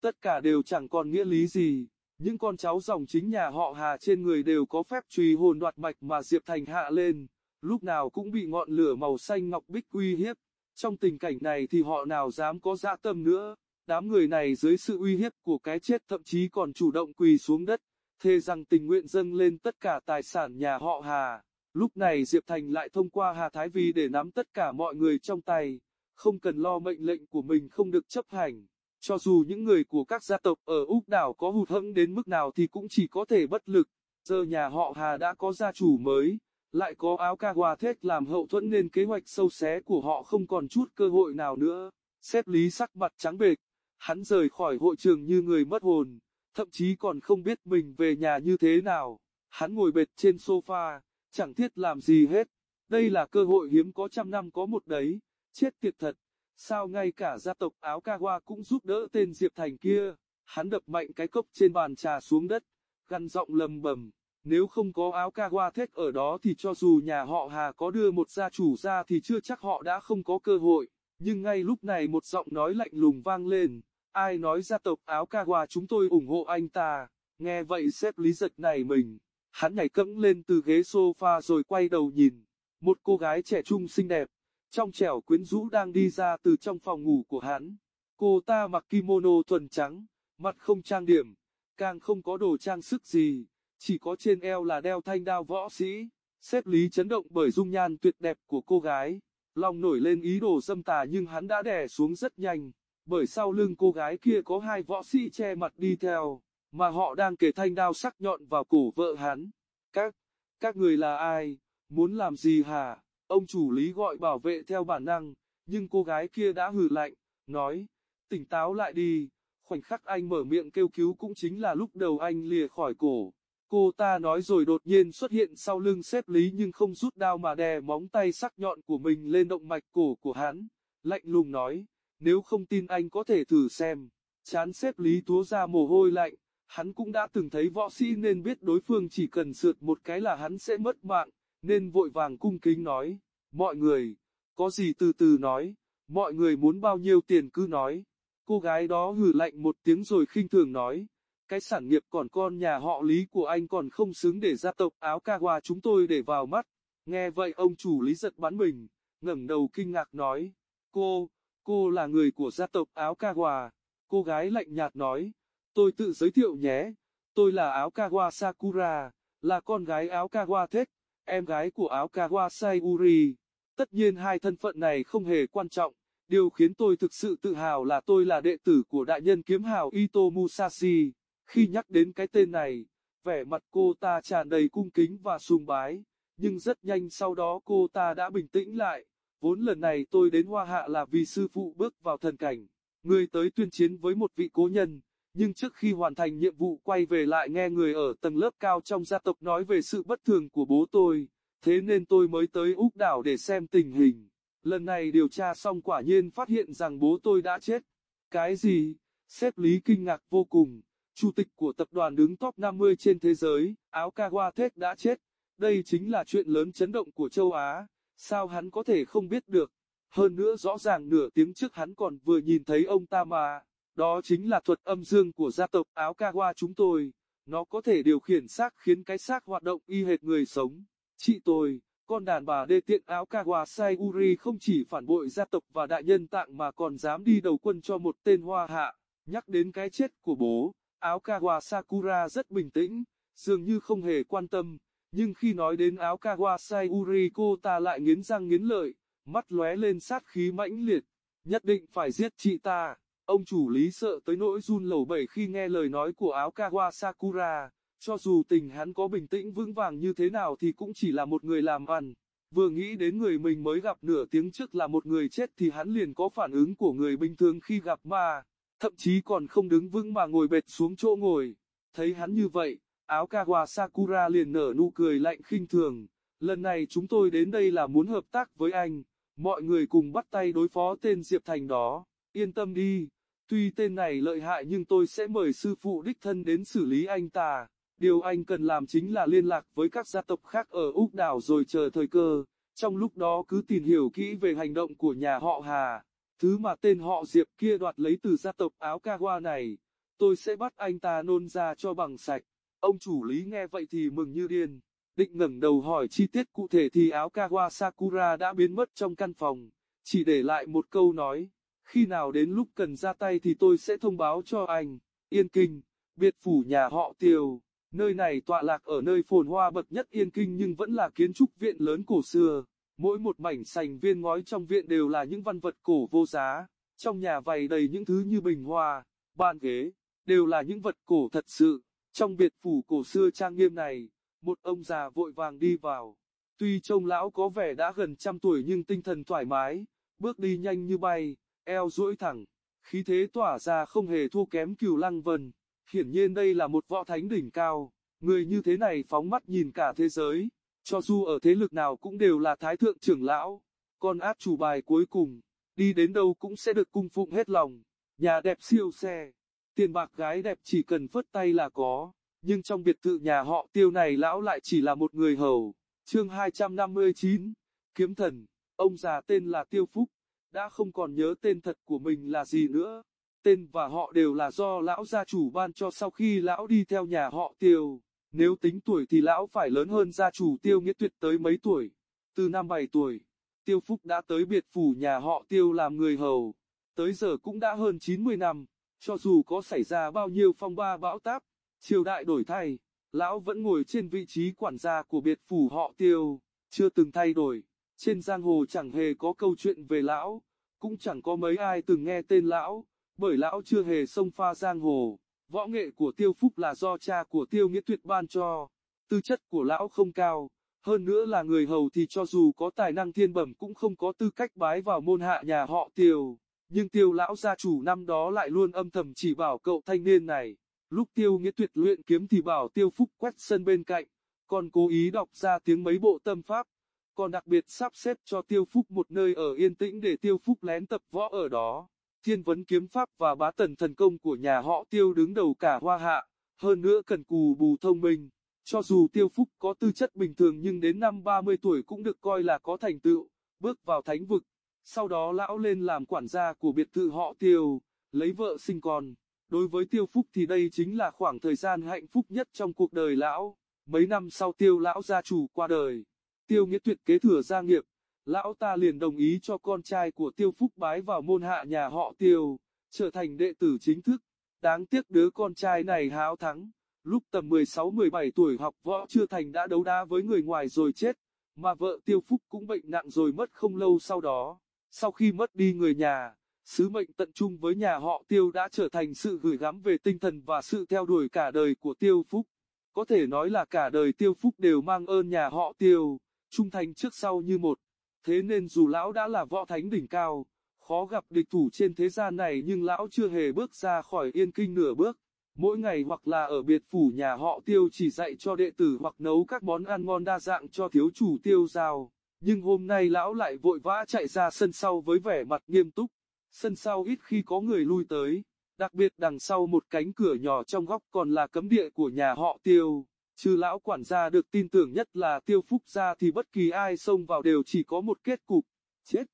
tất cả đều chẳng còn nghĩa lý gì. Những con cháu dòng chính nhà họ Hà trên người đều có phép trùy hồn đoạt mạch mà Diệp Thành hạ lên, lúc nào cũng bị ngọn lửa màu xanh ngọc bích uy hiếp. Trong tình cảnh này thì họ nào dám có dã tâm nữa, đám người này dưới sự uy hiếp của cái chết thậm chí còn chủ động quỳ xuống đất, thề rằng tình nguyện dâng lên tất cả tài sản nhà họ Hà. Lúc này Diệp Thành lại thông qua Hà Thái Vi để nắm tất cả mọi người trong tay, không cần lo mệnh lệnh của mình không được chấp hành. Cho dù những người của các gia tộc ở Úc đảo có hụt hẫng đến mức nào thì cũng chỉ có thể bất lực. Giờ nhà họ Hà đã có gia chủ mới, lại có áo Kawa thết làm hậu thuẫn nên kế hoạch sâu xé của họ không còn chút cơ hội nào nữa. Xếp lý sắc mặt trắng bệch, hắn rời khỏi hội trường như người mất hồn, thậm chí còn không biết mình về nhà như thế nào. Hắn ngồi bệt trên sofa, chẳng thiết làm gì hết. Đây là cơ hội hiếm có trăm năm có một đấy, chết tiệt thật. Sao ngay cả gia tộc áo Kawa cũng giúp đỡ tên Diệp Thành kia, hắn đập mạnh cái cốc trên bàn trà xuống đất, gằn giọng lầm bầm. Nếu không có áo Kawa thét ở đó thì cho dù nhà họ Hà có đưa một gia chủ ra thì chưa chắc họ đã không có cơ hội. Nhưng ngay lúc này một giọng nói lạnh lùng vang lên, ai nói gia tộc áo Kawa chúng tôi ủng hộ anh ta, nghe vậy xếp lý giật này mình, hắn nhảy cẫng lên từ ghế sofa rồi quay đầu nhìn, một cô gái trẻ trung xinh đẹp, trong trẻo quyến rũ đang đi ra từ trong phòng ngủ của hắn. Cô ta mặc kimono thuần trắng, mặt không trang điểm, càng không có đồ trang sức gì, chỉ có trên eo là đeo thanh đao võ sĩ. Xếp Lý chấn động bởi dung nhan tuyệt đẹp của cô gái, lòng nổi lên ý đồ dâm tà nhưng hắn đã đè xuống rất nhanh, bởi sau lưng cô gái kia có hai võ sĩ che mặt đi theo, mà họ đang kề thanh đao sắc nhọn vào cổ vợ hắn. Các, các người là ai, muốn làm gì hả? Ông chủ lý gọi bảo vệ theo bản năng, nhưng cô gái kia đã hừ lạnh, nói, tỉnh táo lại đi, khoảnh khắc anh mở miệng kêu cứu cũng chính là lúc đầu anh lìa khỏi cổ. Cô ta nói rồi đột nhiên xuất hiện sau lưng xếp lý nhưng không rút đao mà đè móng tay sắc nhọn của mình lên động mạch cổ của hắn, lạnh lùng nói, nếu không tin anh có thể thử xem. Chán xếp lý túa ra mồ hôi lạnh, hắn cũng đã từng thấy võ sĩ nên biết đối phương chỉ cần sượt một cái là hắn sẽ mất mạng, nên vội vàng cung kính nói, mọi người, có gì từ từ nói, mọi người muốn bao nhiêu tiền cứ nói. Cô gái đó hừ lạnh một tiếng rồi khinh thường nói, cái sản nghiệp còn con nhà họ Lý của anh còn không xứng để gia tộc áo Kawa chúng tôi để vào mắt. Nghe vậy ông chủ Lý giật bắn mình, ngẩng đầu kinh ngạc nói, cô, cô là người của gia tộc áo Kawa. Cô gái lạnh nhạt nói, tôi tự giới thiệu nhé, tôi là áo Kawa Sakura, là con gái áo Kawa Thết, em gái của áo Kawa Sayuri. Tất nhiên hai thân phận này không hề quan trọng, điều khiến tôi thực sự tự hào là tôi là đệ tử của đại nhân kiếm hào Ito Musashi. Khi nhắc đến cái tên này, vẻ mặt cô ta tràn đầy cung kính và sùng bái, nhưng rất nhanh sau đó cô ta đã bình tĩnh lại. Vốn lần này tôi đến Hoa Hạ là vì sư phụ bước vào thần cảnh, người tới tuyên chiến với một vị cố nhân, nhưng trước khi hoàn thành nhiệm vụ quay về lại nghe người ở tầng lớp cao trong gia tộc nói về sự bất thường của bố tôi, thế nên tôi mới tới Úc đảo để xem tình hình. Lần này điều tra xong quả nhiên phát hiện rằng bố tôi đã chết. Cái gì? Sếp Lý kinh ngạc vô cùng. Chủ tịch của tập đoàn đứng top 50 trên thế giới, áo Kawatet đã chết. Đây chính là chuyện lớn chấn động của châu Á. Sao hắn có thể không biết được? Hơn nữa rõ ràng nửa tiếng trước hắn còn vừa nhìn thấy ông ta mà. Đó chính là thuật âm dương của gia tộc áo Kawa chúng tôi. Nó có thể điều khiển xác khiến cái xác hoạt động y hệt người sống. Chị tôi, con đàn bà đê tiện áo Kawa Uri không chỉ phản bội gia tộc và đại nhân tạng mà còn dám đi đầu quân cho một tên hoa hạ. Nhắc đến cái chết của bố, áo Kawasakura rất bình tĩnh, dường như không hề quan tâm, nhưng khi nói đến áo Kawasai Uri cô ta lại nghiến răng nghiến lợi, mắt lóe lên sát khí mãnh liệt, nhất định phải giết chị ta. Ông chủ lý sợ tới nỗi run lẩu bẩy khi nghe lời nói của áo Kawasakura. Cho dù tình hắn có bình tĩnh vững vàng như thế nào thì cũng chỉ là một người làm ăn. Vừa nghĩ đến người mình mới gặp nửa tiếng trước là một người chết thì hắn liền có phản ứng của người bình thường khi gặp ma. Thậm chí còn không đứng vững mà ngồi bệt xuống chỗ ngồi. Thấy hắn như vậy, áo Kawa Sakura liền nở nụ cười lạnh khinh thường. Lần này chúng tôi đến đây là muốn hợp tác với anh. Mọi người cùng bắt tay đối phó tên Diệp Thành đó. Yên tâm đi. Tuy tên này lợi hại nhưng tôi sẽ mời sư phụ đích thân đến xử lý anh ta. Điều anh cần làm chính là liên lạc với các gia tộc khác ở Úc đảo rồi chờ thời cơ, trong lúc đó cứ tìm hiểu kỹ về hành động của nhà họ Hà. Thứ mà tên họ Diệp kia đoạt lấy từ gia tộc áo Kawa này, tôi sẽ bắt anh ta nôn ra cho bằng sạch. Ông chủ lý nghe vậy thì mừng như điên, định ngẩng đầu hỏi chi tiết cụ thể thì áo Kawa Sakura đã biến mất trong căn phòng, chỉ để lại một câu nói, khi nào đến lúc cần ra tay thì tôi sẽ thông báo cho anh. Yên Kinh, biệt phủ nhà họ Tiêu. Nơi này tọa lạc ở nơi phồn hoa bậc nhất Yên Kinh nhưng vẫn là kiến trúc viện lớn cổ xưa. Mỗi một mảnh sành viên ngói trong viện đều là những văn vật cổ vô giá. Trong nhà vầy đầy những thứ như bình hoa, bàn ghế, đều là những vật cổ thật sự. Trong biệt phủ cổ xưa trang nghiêm này, một ông già vội vàng đi vào. Tuy trông lão có vẻ đã gần trăm tuổi nhưng tinh thần thoải mái, bước đi nhanh như bay, eo duỗi thẳng, khí thế tỏa ra không hề thua kém cửu lăng vân. Hiển nhiên đây là một võ thánh đỉnh cao, người như thế này phóng mắt nhìn cả thế giới, cho dù ở thế lực nào cũng đều là thái thượng trưởng lão, con át chủ bài cuối cùng, đi đến đâu cũng sẽ được cung phụng hết lòng, nhà đẹp siêu xe, tiền bạc gái đẹp chỉ cần phất tay là có, nhưng trong biệt thự nhà họ tiêu này lão lại chỉ là một người hầu. Chương 259, Kiếm Thần, ông già tên là Tiêu Phúc, đã không còn nhớ tên thật của mình là gì nữa. Tên và họ đều là do lão gia chủ ban cho sau khi lão đi theo nhà họ Tiêu. Nếu tính tuổi thì lão phải lớn hơn gia chủ Tiêu Nghĩa Tuyệt tới mấy tuổi. Từ năm 7 tuổi, Tiêu Phúc đã tới biệt phủ nhà họ Tiêu làm người hầu. Tới giờ cũng đã hơn 90 năm, cho dù có xảy ra bao nhiêu phong ba bão táp, triều đại đổi thay, lão vẫn ngồi trên vị trí quản gia của biệt phủ họ Tiêu, chưa từng thay đổi. Trên giang hồ chẳng hề có câu chuyện về lão, cũng chẳng có mấy ai từng nghe tên lão, bởi lão chưa hề xông pha giang hồ. Võ nghệ của Tiêu Phúc là do cha của Tiêu Nghĩa Tuyệt ban cho, tư chất của lão không cao, hơn nữa là người hầu thì cho dù có tài năng thiên bẩm cũng không có tư cách bái vào môn hạ nhà họ Tiêu. Nhưng Tiêu lão gia chủ năm đó lại luôn âm thầm chỉ bảo cậu thanh niên này, lúc Tiêu Nghĩa Tuyệt luyện kiếm thì bảo Tiêu Phúc quét sân bên cạnh, còn cố ý đọc ra tiếng mấy bộ tâm pháp, còn đặc biệt sắp xếp cho Tiêu Phúc một nơi ở yên tĩnh để Tiêu Phúc lén tập võ ở đó. Thiên vấn kiếm pháp và bá tần thần công của nhà họ Tiêu đứng đầu cả hoa hạ, hơn nữa cần cù bù thông minh. Cho dù Tiêu Phúc có tư chất bình thường nhưng đến năm 30 tuổi cũng được coi là có thành tựu, bước vào thánh vực. Sau đó lão lên làm quản gia của biệt thự họ Tiêu, lấy vợ sinh con. Đối với Tiêu Phúc thì đây chính là khoảng thời gian hạnh phúc nhất trong cuộc đời lão. Mấy năm sau Tiêu lão gia chủ qua đời, Tiêu Nghĩa Tuyệt kế thừa gia nghiệp, lão ta liền đồng ý cho con trai của Tiêu Phúc bái vào môn hạ nhà họ Tiêu, trở thành đệ tử chính thức. Đáng tiếc đứa con trai này háo thắng, lúc tầm 16-17 tuổi học võ chưa thành đã đấu đá với người ngoài rồi chết, mà vợ Tiêu Phúc cũng bệnh nặng rồi mất không lâu sau đó. Sau khi mất đi người nhà, sứ mệnh tận trung với nhà họ Tiêu đã trở thành sự gửi gắm về tinh thần và sự theo đuổi cả đời của Tiêu Phúc. Có thể nói là cả đời Tiêu Phúc đều mang ơn nhà họ Tiêu, trung thành trước sau như một. Thế nên dù lão đã là võ thánh đỉnh cao, khó gặp địch thủ trên thế gian này nhưng lão chưa hề bước ra khỏi yên kinh nửa bước. Mỗi ngày hoặc là ở biệt phủ nhà họ tiêu chỉ dạy cho đệ tử hoặc nấu các món ăn ngon đa dạng cho thiếu chủ tiêu giao. Nhưng hôm nay lão lại vội vã chạy ra sân sau với vẻ mặt nghiêm túc. Sân sau ít khi có người lui tới. Đặc biệt đằng sau một cánh cửa nhỏ trong góc còn là cấm địa của nhà họ tiêu. Trừ lão quản gia được tin tưởng nhất là tiêu phúc ra thì bất kỳ ai xông vào đều chỉ có một kết cục, chết.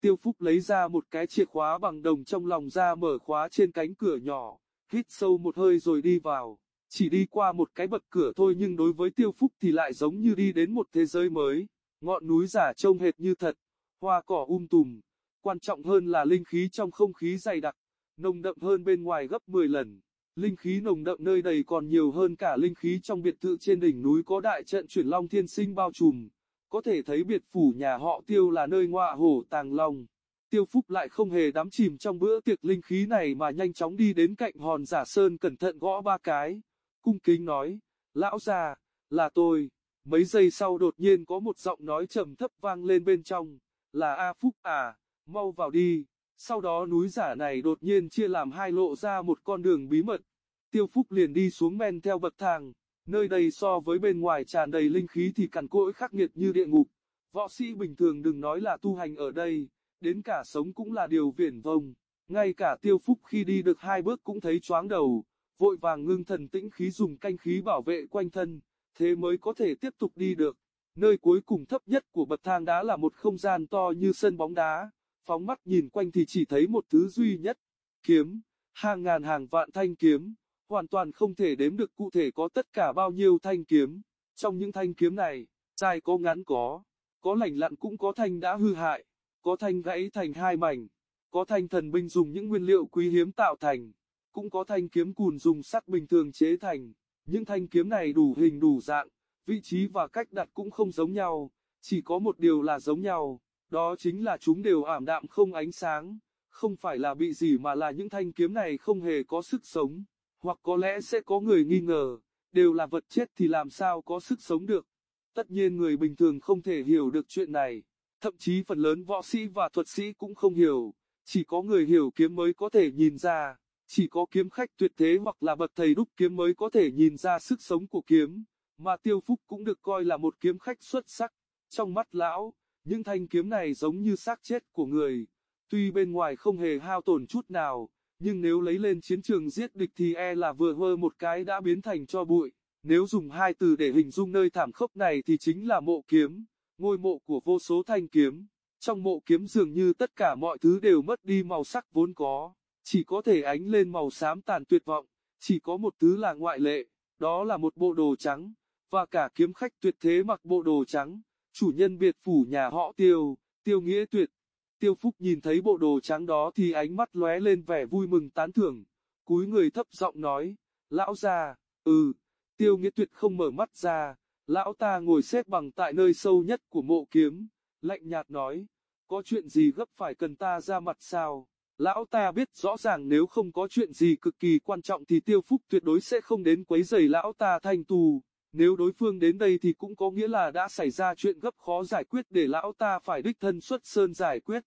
Tiêu phúc lấy ra một cái chìa khóa bằng đồng trong lòng ra mở khóa trên cánh cửa nhỏ, hít sâu một hơi rồi đi vào. Chỉ đi qua một cái bậc cửa thôi nhưng đối với tiêu phúc thì lại giống như đi đến một thế giới mới. Ngọn núi giả trông hệt như thật, hoa cỏ um tùm. Quan trọng hơn là linh khí trong không khí dày đặc, nồng đậm hơn bên ngoài gấp 10 lần. Linh khí nồng đậm nơi đây còn nhiều hơn cả linh khí trong biệt thự trên đỉnh núi có đại trận chuyển long thiên sinh bao trùm. Có thể thấy biệt phủ nhà họ tiêu là nơi ngọa hổ tàng long. Tiêu Phúc lại không hề đắm chìm trong bữa tiệc linh khí này mà nhanh chóng đi đến cạnh hòn giả sơn cẩn thận gõ ba cái. Cung kính nói, lão già, là tôi. Mấy giây sau đột nhiên có một giọng nói trầm thấp vang lên bên trong, là A Phúc à, mau vào đi. Sau đó núi giả này đột nhiên chia làm hai lộ ra một con đường bí mật. Tiêu Phúc liền đi xuống men theo bậc thang, nơi đây so với bên ngoài tràn đầy linh khí thì cằn cỗi khắc nghiệt như địa ngục. Võ sĩ bình thường đừng nói là tu hành ở đây, đến cả sống cũng là điều viển vông. Ngay cả Tiêu Phúc khi đi được hai bước cũng thấy choáng đầu, vội vàng ngưng thần tĩnh khí dùng canh khí bảo vệ quanh thân, thế mới có thể tiếp tục đi được. Nơi cuối cùng thấp nhất của bậc thang đá là một không gian to như sân bóng đá. Phóng mắt nhìn quanh thì chỉ thấy một thứ duy nhất, kiếm, hàng ngàn hàng vạn thanh kiếm, hoàn toàn không thể đếm được cụ thể có tất cả bao nhiêu thanh kiếm. Trong những thanh kiếm này, dài có ngắn có, có lành lặn cũng có thanh đã hư hại, có thanh gãy thành hai mảnh, có thanh thần binh dùng những nguyên liệu quý hiếm tạo thành, cũng có thanh kiếm cùn dùng sắt bình thường chế thành. Những thanh kiếm này đủ hình đủ dạng, vị trí và cách đặt cũng không giống nhau, chỉ có một điều là giống nhau, đó chính là chúng đều ảm đạm không ánh sáng, không phải là bị gì mà là những thanh kiếm này không hề có sức sống, hoặc có lẽ sẽ có người nghi ngờ, đều là vật chết thì làm sao có sức sống được. Tất nhiên người bình thường không thể hiểu được chuyện này, thậm chí phần lớn võ sĩ và thuật sĩ cũng không hiểu, chỉ có người hiểu kiếm mới có thể nhìn ra, chỉ có kiếm khách tuyệt thế hoặc là bậc thầy đúc kiếm mới có thể nhìn ra sức sống của kiếm, mà Tiêu Phúc cũng được coi là một kiếm khách xuất sắc. Trong mắt lão, những thanh kiếm này giống như xác chết của người, tuy bên ngoài không hề hao tổn chút nào, nhưng nếu lấy lên chiến trường giết địch thì e là vừa hơ một cái đã biến thành cho bụi. Nếu dùng hai từ để hình dung nơi thảm khốc này thì chính là mộ kiếm, ngôi mộ của vô số thanh kiếm. Trong mộ kiếm dường như tất cả mọi thứ đều mất đi màu sắc vốn có, chỉ có thể ánh lên màu xám tàn tuyệt vọng, chỉ có một thứ là ngoại lệ, đó là một bộ đồ trắng, và cả kiếm khách tuyệt thế mặc bộ đồ trắng, chủ nhân biệt phủ nhà họ tiêu, tiêu nghĩa tuyệt. Tiêu Phúc nhìn thấy bộ đồ trắng đó thì ánh mắt lóe lên vẻ vui mừng tán thưởng, cúi người thấp giọng nói, lão già, ừ, tiêu nghĩa tuyệt không mở mắt ra, lão ta ngồi xếp bằng tại nơi sâu nhất của mộ kiếm, lạnh nhạt nói, có chuyện gì gấp phải cần ta ra mặt sao? Lão ta biết rõ ràng nếu không có chuyện gì cực kỳ quan trọng thì tiêu phúc tuyệt đối sẽ không đến quấy rầy lão ta thanh tù. Nếu đối phương đến đây thì cũng có nghĩa là đã xảy ra chuyện gấp khó giải quyết để lão ta phải đích thân xuất sơn giải quyết.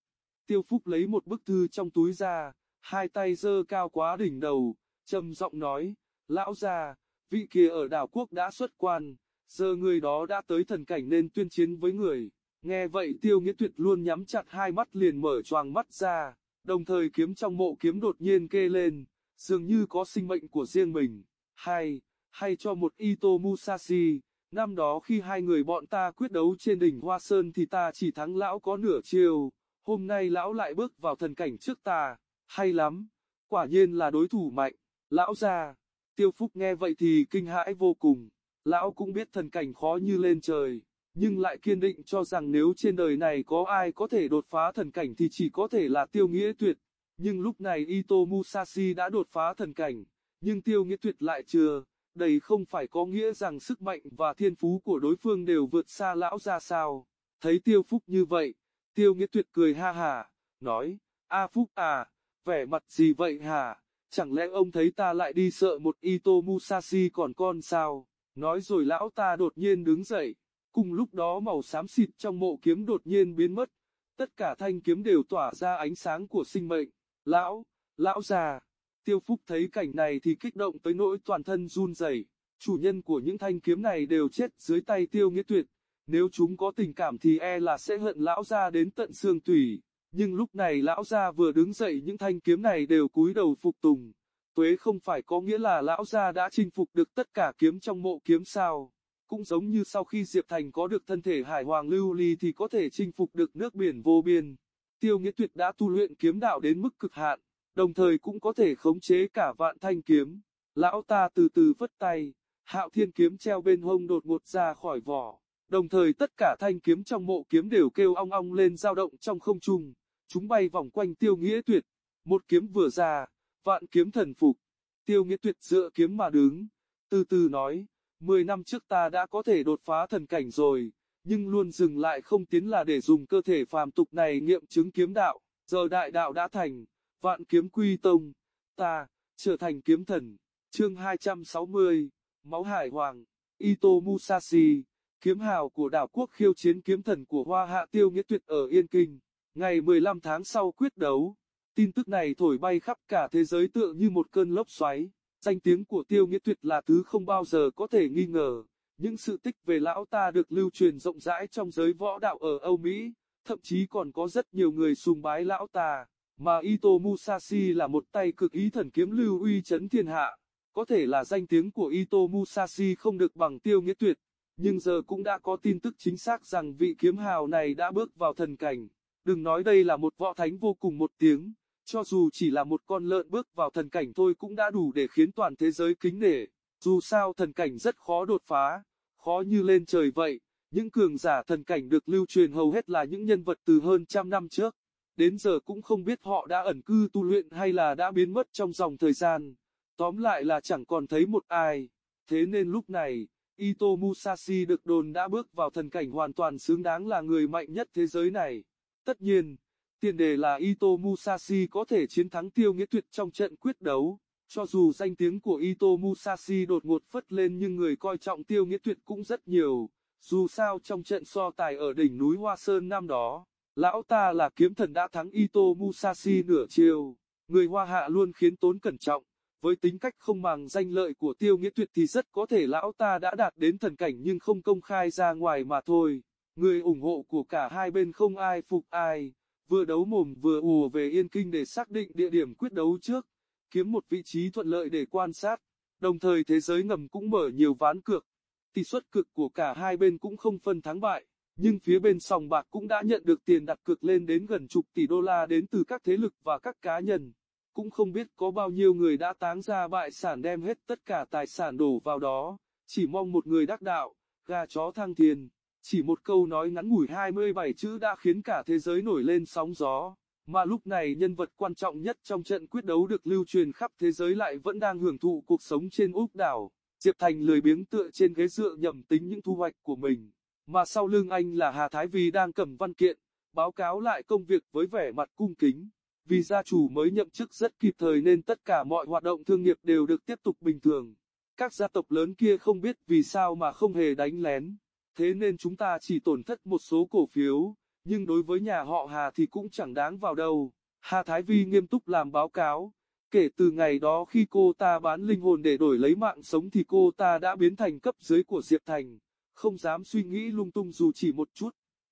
Tiêu Phúc lấy một bức thư trong túi ra, hai tay giơ cao quá đỉnh đầu, trầm giọng nói, lão già, vị kia ở đảo quốc đã xuất quan, giờ người đó đã tới thần cảnh nên tuyên chiến với người. Nghe vậy tiêu nghĩa tuyệt luôn nhắm chặt hai mắt liền mở choàng mắt ra, đồng thời kiếm trong mộ kiếm đột nhiên kê lên, dường như có sinh mệnh của riêng mình. Hay, hay cho một Ito Musashi, năm đó khi hai người bọn ta quyết đấu trên đỉnh Hoa Sơn thì ta chỉ thắng lão có nửa chiều, hôm nay lão lại bước vào thần cảnh trước ta, hay lắm, quả nhiên là đối thủ mạnh, lão ra, tiêu phúc nghe vậy thì kinh hãi vô cùng, lão cũng biết thần cảnh khó như lên trời, nhưng lại kiên định cho rằng nếu trên đời này có ai có thể đột phá thần cảnh thì chỉ có thể là tiêu nghĩa tuyệt, nhưng lúc này Ito Musashi đã đột phá thần cảnh, nhưng tiêu nghĩa tuyệt lại chưa. Đây không phải có nghĩa rằng sức mạnh và thiên phú của đối phương đều vượt xa lão ra sao. Thấy tiêu phúc như vậy, tiêu nghĩa tuyệt cười ha hà, nói, A Phúc à, vẻ mặt gì vậy hả? Chẳng lẽ ông thấy ta lại đi sợ một Ito Musashi còn con sao? Nói rồi lão ta đột nhiên đứng dậy. Cùng lúc đó màu xám xịt trong mộ kiếm đột nhiên biến mất. Tất cả thanh kiếm đều tỏa ra ánh sáng của sinh mệnh. Lão, lão già. Tiêu Phúc thấy cảnh này thì kích động tới nỗi toàn thân run rẩy. Chủ nhân của những thanh kiếm này đều chết dưới tay Tiêu Nghĩa Tuyệt. Nếu chúng có tình cảm thì e là sẽ hận lão gia đến tận xương tủy. Nhưng lúc này lão gia vừa đứng dậy những thanh kiếm này đều cúi đầu phục tùng. Tuế không phải có nghĩa là lão gia đã chinh phục được tất cả kiếm trong mộ kiếm sao. Cũng giống như sau khi Diệp Thành có được thân thể hải hoàng lưu ly thì có thể chinh phục được nước biển vô biên. Tiêu Nghĩa Tuyệt đã tu luyện kiếm đạo đến mức cực hạn đồng thời cũng có thể khống chế cả vạn thanh kiếm. Lão ta từ từ vất tay, hạo thiên kiếm treo bên hông đột ngột ra khỏi vỏ, đồng thời tất cả thanh kiếm trong mộ kiếm đều kêu ong ong lên dao động trong không trung, chúng bay vòng quanh tiêu nghĩa tuyệt, một kiếm vừa ra, vạn kiếm thần phục, tiêu nghĩa tuyệt dựa kiếm mà đứng, từ từ nói, mười năm trước ta đã có thể đột phá thần cảnh rồi, nhưng luôn dừng lại không tiến là để dùng cơ thể phàm tục này nghiệm chứng kiếm đạo, giờ đại đạo đã thành Vạn kiếm quy tông, ta, trở thành kiếm thần, chương 260, Máu Hải Hoàng, Ito Musashi, kiếm hào của đảo quốc khiêu chiến kiếm thần của Hoa Hạ Tiêu Nghĩa Tuyệt ở Yên Kinh, ngày 15 tháng sau quyết đấu. Tin tức này thổi bay khắp cả thế giới tựa như một cơn lốc xoáy, danh tiếng của Tiêu Nghĩa Tuyệt là thứ không bao giờ có thể nghi ngờ. Những sự tích về lão ta được lưu truyền rộng rãi trong giới võ đạo ở Âu Mỹ, thậm chí còn có rất nhiều người sùng bái lão ta mà Ito Musashi là một tay cực ý thần kiếm lưu uy chấn thiên hạ. Có thể là danh tiếng của Ito Musashi không được bằng tiêu nghĩa tuyệt, nhưng giờ cũng đã có tin tức chính xác rằng vị kiếm hào này đã bước vào thần cảnh. Đừng nói đây là một võ thánh vô cùng một tiếng, cho dù chỉ là một con lợn bước vào thần cảnh thôi cũng đã đủ để khiến toàn thế giới kính nể. Dù sao thần cảnh rất khó đột phá, khó như lên trời vậy, những cường giả thần cảnh được lưu truyền hầu hết là những nhân vật từ hơn trăm năm trước đến giờ cũng không biết họ đã ẩn cư tu luyện hay là đã biến mất trong dòng thời gian. Tóm lại là chẳng còn thấy một ai. Thế nên lúc này, Ito Musashi được đồn đã bước vào thần cảnh hoàn toàn xứng đáng là người mạnh nhất thế giới này. Tất nhiên, tiền đề là Ito Musashi có thể chiến thắng tiêu nghĩa tuyệt trong trận quyết đấu. Cho dù danh tiếng của Ito Musashi đột ngột phất lên nhưng người coi trọng tiêu nghĩa tuyệt cũng rất nhiều. Dù sao trong trận so tài ở đỉnh núi Hoa Sơn năm đó, lão ta là kiếm thần đã thắng Ito Musashi nửa chiều. Người Hoa Hạ luôn khiến tốn cẩn trọng, với tính cách không màng danh lợi của tiêu nghĩa tuyệt thì rất có thể lão ta đã đạt đến thần cảnh nhưng không công khai ra ngoài mà thôi. Người ủng hộ của cả hai bên không ai phục ai, vừa đấu mồm vừa ùa về Yên Kinh để xác định địa điểm quyết đấu trước, kiếm một vị trí thuận lợi để quan sát. Đồng thời thế giới ngầm cũng mở nhiều ván cược. Tỷ suất cực của cả hai bên cũng không phân thắng bại, nhưng phía bên sòng bạc cũng đã nhận được tiền đặt cược lên đến gần chục tỷ đô la đến từ các thế lực và các cá nhân. Cũng không biết có bao nhiêu người đã táng ra bại sản đem hết tất cả tài sản đổ vào đó, chỉ mong một người đắc đạo, gà chó thăng thiên. Chỉ một câu nói ngắn ngủi 27 chữ đã khiến cả thế giới nổi lên sóng gió, mà lúc này nhân vật quan trọng nhất trong trận quyết đấu được lưu truyền khắp thế giới lại vẫn đang hưởng thụ cuộc sống trên úc đảo. Diệp Thành lười biếng tựa trên ghế dựa nhầm tính những thu hoạch của mình, mà sau lưng anh là Hà Thái Vi đang cầm văn kiện, báo cáo lại công việc với vẻ mặt cung kính. Vì gia chủ mới nhậm chức rất kịp thời nên tất cả mọi hoạt động thương nghiệp đều được tiếp tục bình thường. Các gia tộc lớn kia không biết vì sao mà không hề đánh lén thế nên chúng ta chỉ tổn thất một số cổ phiếu, nhưng đối với nhà họ Hà thì cũng chẳng đáng vào đâu. Hà Thái Vi nghiêm túc làm báo cáo, kể từ ngày đó khi cô ta bán linh hồn để đổi lấy mạng sống thì cô ta đã biến thành cấp dưới của Diệp Thành, không dám suy nghĩ lung tung dù chỉ một chút.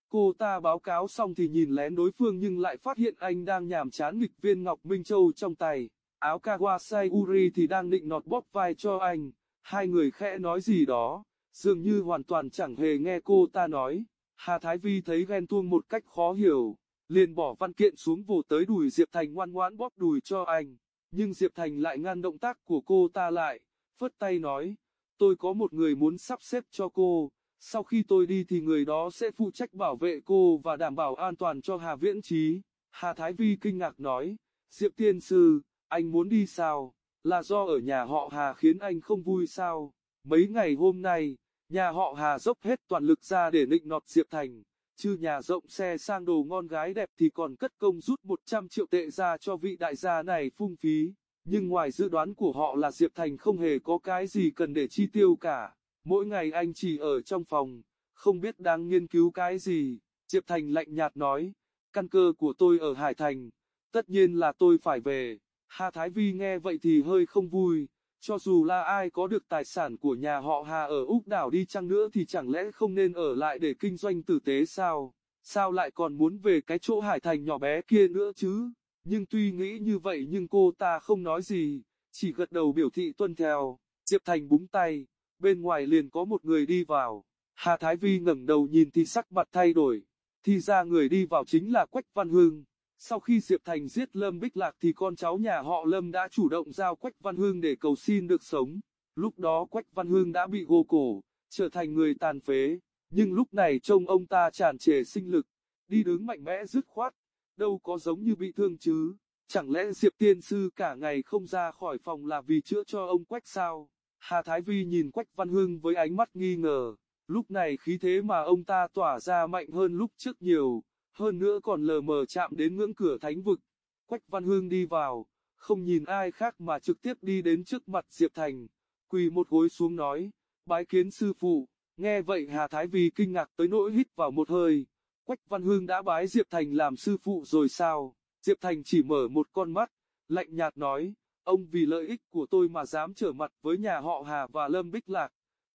Cô ta báo cáo xong thì nhìn lén đối phương nhưng lại phát hiện anh đang nhàm chán nghịch viên Ngọc Minh Châu trong tay, áo Kawasai Uri thì đang định nọt bóp vai cho anh, hai người khẽ nói gì đó dường như hoàn toàn chẳng hề nghe cô ta nói. Hà Thái Vi thấy ghen tuông một cách khó hiểu, liền bỏ văn kiện xuống vồ tới đùi Diệp Thành ngoan ngoãn bóp đùi cho anh. Nhưng Diệp Thành lại ngăn động tác của cô ta lại, phất tay nói, tôi có một người muốn sắp xếp cho cô, sau khi tôi đi thì người đó sẽ phụ trách bảo vệ cô và đảm bảo an toàn cho Hà Viễn Trí. Hà Thái Vi kinh ngạc nói, Diệp Tiên Sư, anh muốn đi sao? Là do ở nhà họ Hà khiến anh không vui sao? Mấy ngày hôm nay, nhà họ Hà dốc hết toàn lực ra để nịnh nọt Diệp Thành, chứ nhà rộng xe sang đồ ngon gái đẹp thì còn cất công rút 100 triệu tệ ra cho vị đại gia này phung phí. Nhưng ngoài dự đoán của họ là Diệp Thành không hề có cái gì cần để chi tiêu cả. Mỗi ngày anh chỉ ở trong phòng, không biết đang nghiên cứu cái gì. Diệp Thành lạnh nhạt nói, căn cơ của tôi ở Hải Thành, tất nhiên là tôi phải về. Hà Thái Vi nghe vậy thì hơi không vui, cho dù là ai có được tài sản của nhà họ Hà ở Úc đảo đi chăng nữa thì chẳng lẽ không nên ở lại để kinh doanh tử tế sao? Sao lại còn muốn về cái chỗ Hải Thành nhỏ bé kia nữa chứ? Nhưng tuy nghĩ như vậy nhưng cô ta không nói gì, chỉ gật đầu biểu thị tuân theo. Diệp Thành búng tay, bên ngoài liền có một người đi vào. Hà Thái Vi ngẩng đầu nhìn thì sắc mặt thay đổi. Thì ra người đi vào chính là Quách Văn Hương. Sau khi Diệp Thành giết Lâm Bích Lạc thì con cháu nhà họ Lâm đã chủ động giao Quách Văn Hương để cầu xin được sống. Lúc đó Quách Văn Hương đã bị gô cổ, trở thành người tàn phế, nhưng lúc này trông ông ta tràn trề sinh lực, đi đứng mạnh mẽ dứt khoát, đâu có giống như bị thương chứ. Chẳng lẽ Diệp Tiên Sư cả ngày không ra khỏi phòng là vì chữa cho ông Quách sao? Hà Thái Vi nhìn Quách Văn Hương với ánh mắt nghi ngờ, lúc này khí thế mà ông ta tỏa ra mạnh hơn lúc trước nhiều hơn nữa còn lờ mờ chạm đến ngưỡng cửa thánh vực. Quách Văn Hương đi vào, không nhìn ai khác mà trực tiếp đi đến trước mặt Diệp Thành, quỳ một gối xuống nói, bái kiến sư phụ, nghe vậy Hà Thái Vì kinh ngạc tới nỗi hít vào một hơi, Quách Văn Hương đã bái Diệp Thành làm sư phụ rồi sao, Diệp Thành chỉ mở một con mắt, lạnh nhạt nói, ông vì lợi ích của tôi mà dám trở mặt với nhà họ Hà và Lâm Bích Lạc,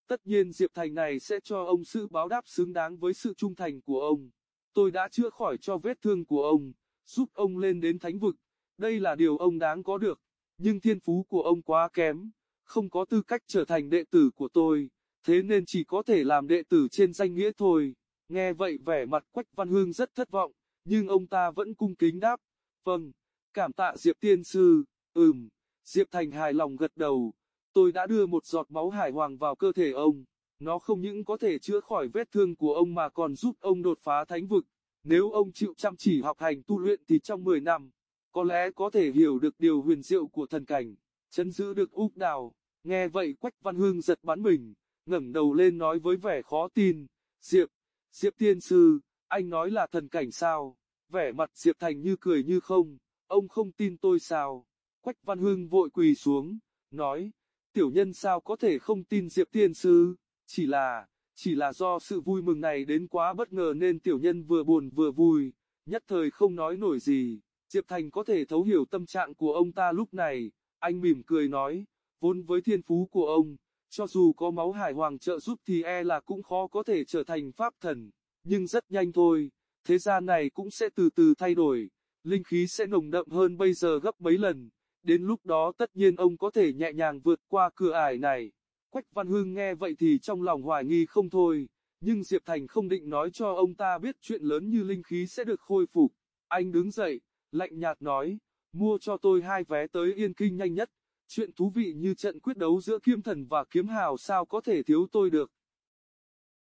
tất nhiên Diệp Thành này sẽ cho ông sự báo đáp xứng đáng với sự trung thành của ông tôi đã chữa khỏi cho vết thương của ông, giúp ông lên đến thánh vực, đây là điều ông đáng có được, nhưng thiên phú của ông quá kém, không có tư cách trở thành đệ tử của tôi, thế nên chỉ có thể làm đệ tử trên danh nghĩa thôi. Nghe vậy vẻ mặt Quách Văn Hương rất thất vọng, nhưng ông ta vẫn cung kính đáp, vâng, cảm tạ Diệp Tiên Sư, ừm, Diệp Thành hài lòng gật đầu, tôi đã đưa một giọt máu hải hoàng vào cơ thể ông. Nó không những có thể chữa khỏi vết thương của ông mà còn giúp ông đột phá thánh vực. Nếu ông chịu chăm chỉ học hành tu luyện thì trong 10 năm, có lẽ có thể hiểu được điều huyền diệu của thần cảnh, chấn giữ được úc đào. Nghe vậy Quách Văn Hương giật bắn mình, ngẩng đầu lên nói với vẻ khó tin, Diệp, Diệp Tiên Sư, anh nói là thần cảnh sao? Vẻ mặt Diệp Thành như cười như không, ông không tin tôi sao? Quách Văn hương vội quỳ xuống, nói, tiểu nhân sao có thể không tin Diệp Tiên Sư, chỉ là, chỉ là do sự vui mừng này đến quá bất ngờ nên tiểu nhân vừa buồn vừa vui, nhất thời không nói nổi gì. Diệp Thành có thể thấu hiểu tâm trạng của ông ta lúc này, anh mỉm cười nói, vốn với thiên phú của ông, cho dù có máu hải hoàng trợ giúp thì e là cũng khó có thể trở thành pháp thần, nhưng rất nhanh thôi, thế gian này cũng sẽ từ từ thay đổi, linh khí sẽ nồng đậm hơn bây giờ gấp mấy lần, đến lúc đó tất nhiên ông có thể nhẹ nhàng vượt qua cửa ải này. Quách Văn Hưng nghe vậy thì trong lòng hoài nghi không thôi, nhưng Diệp Thành không định nói cho ông ta biết chuyện lớn như linh khí sẽ được khôi phục. Anh đứng dậy, lạnh nhạt nói, mua cho tôi hai vé tới Yên Kinh nhanh nhất, chuyện thú vị như trận quyết đấu giữa kiếm thần và kiếm hào sao có thể thiếu tôi được.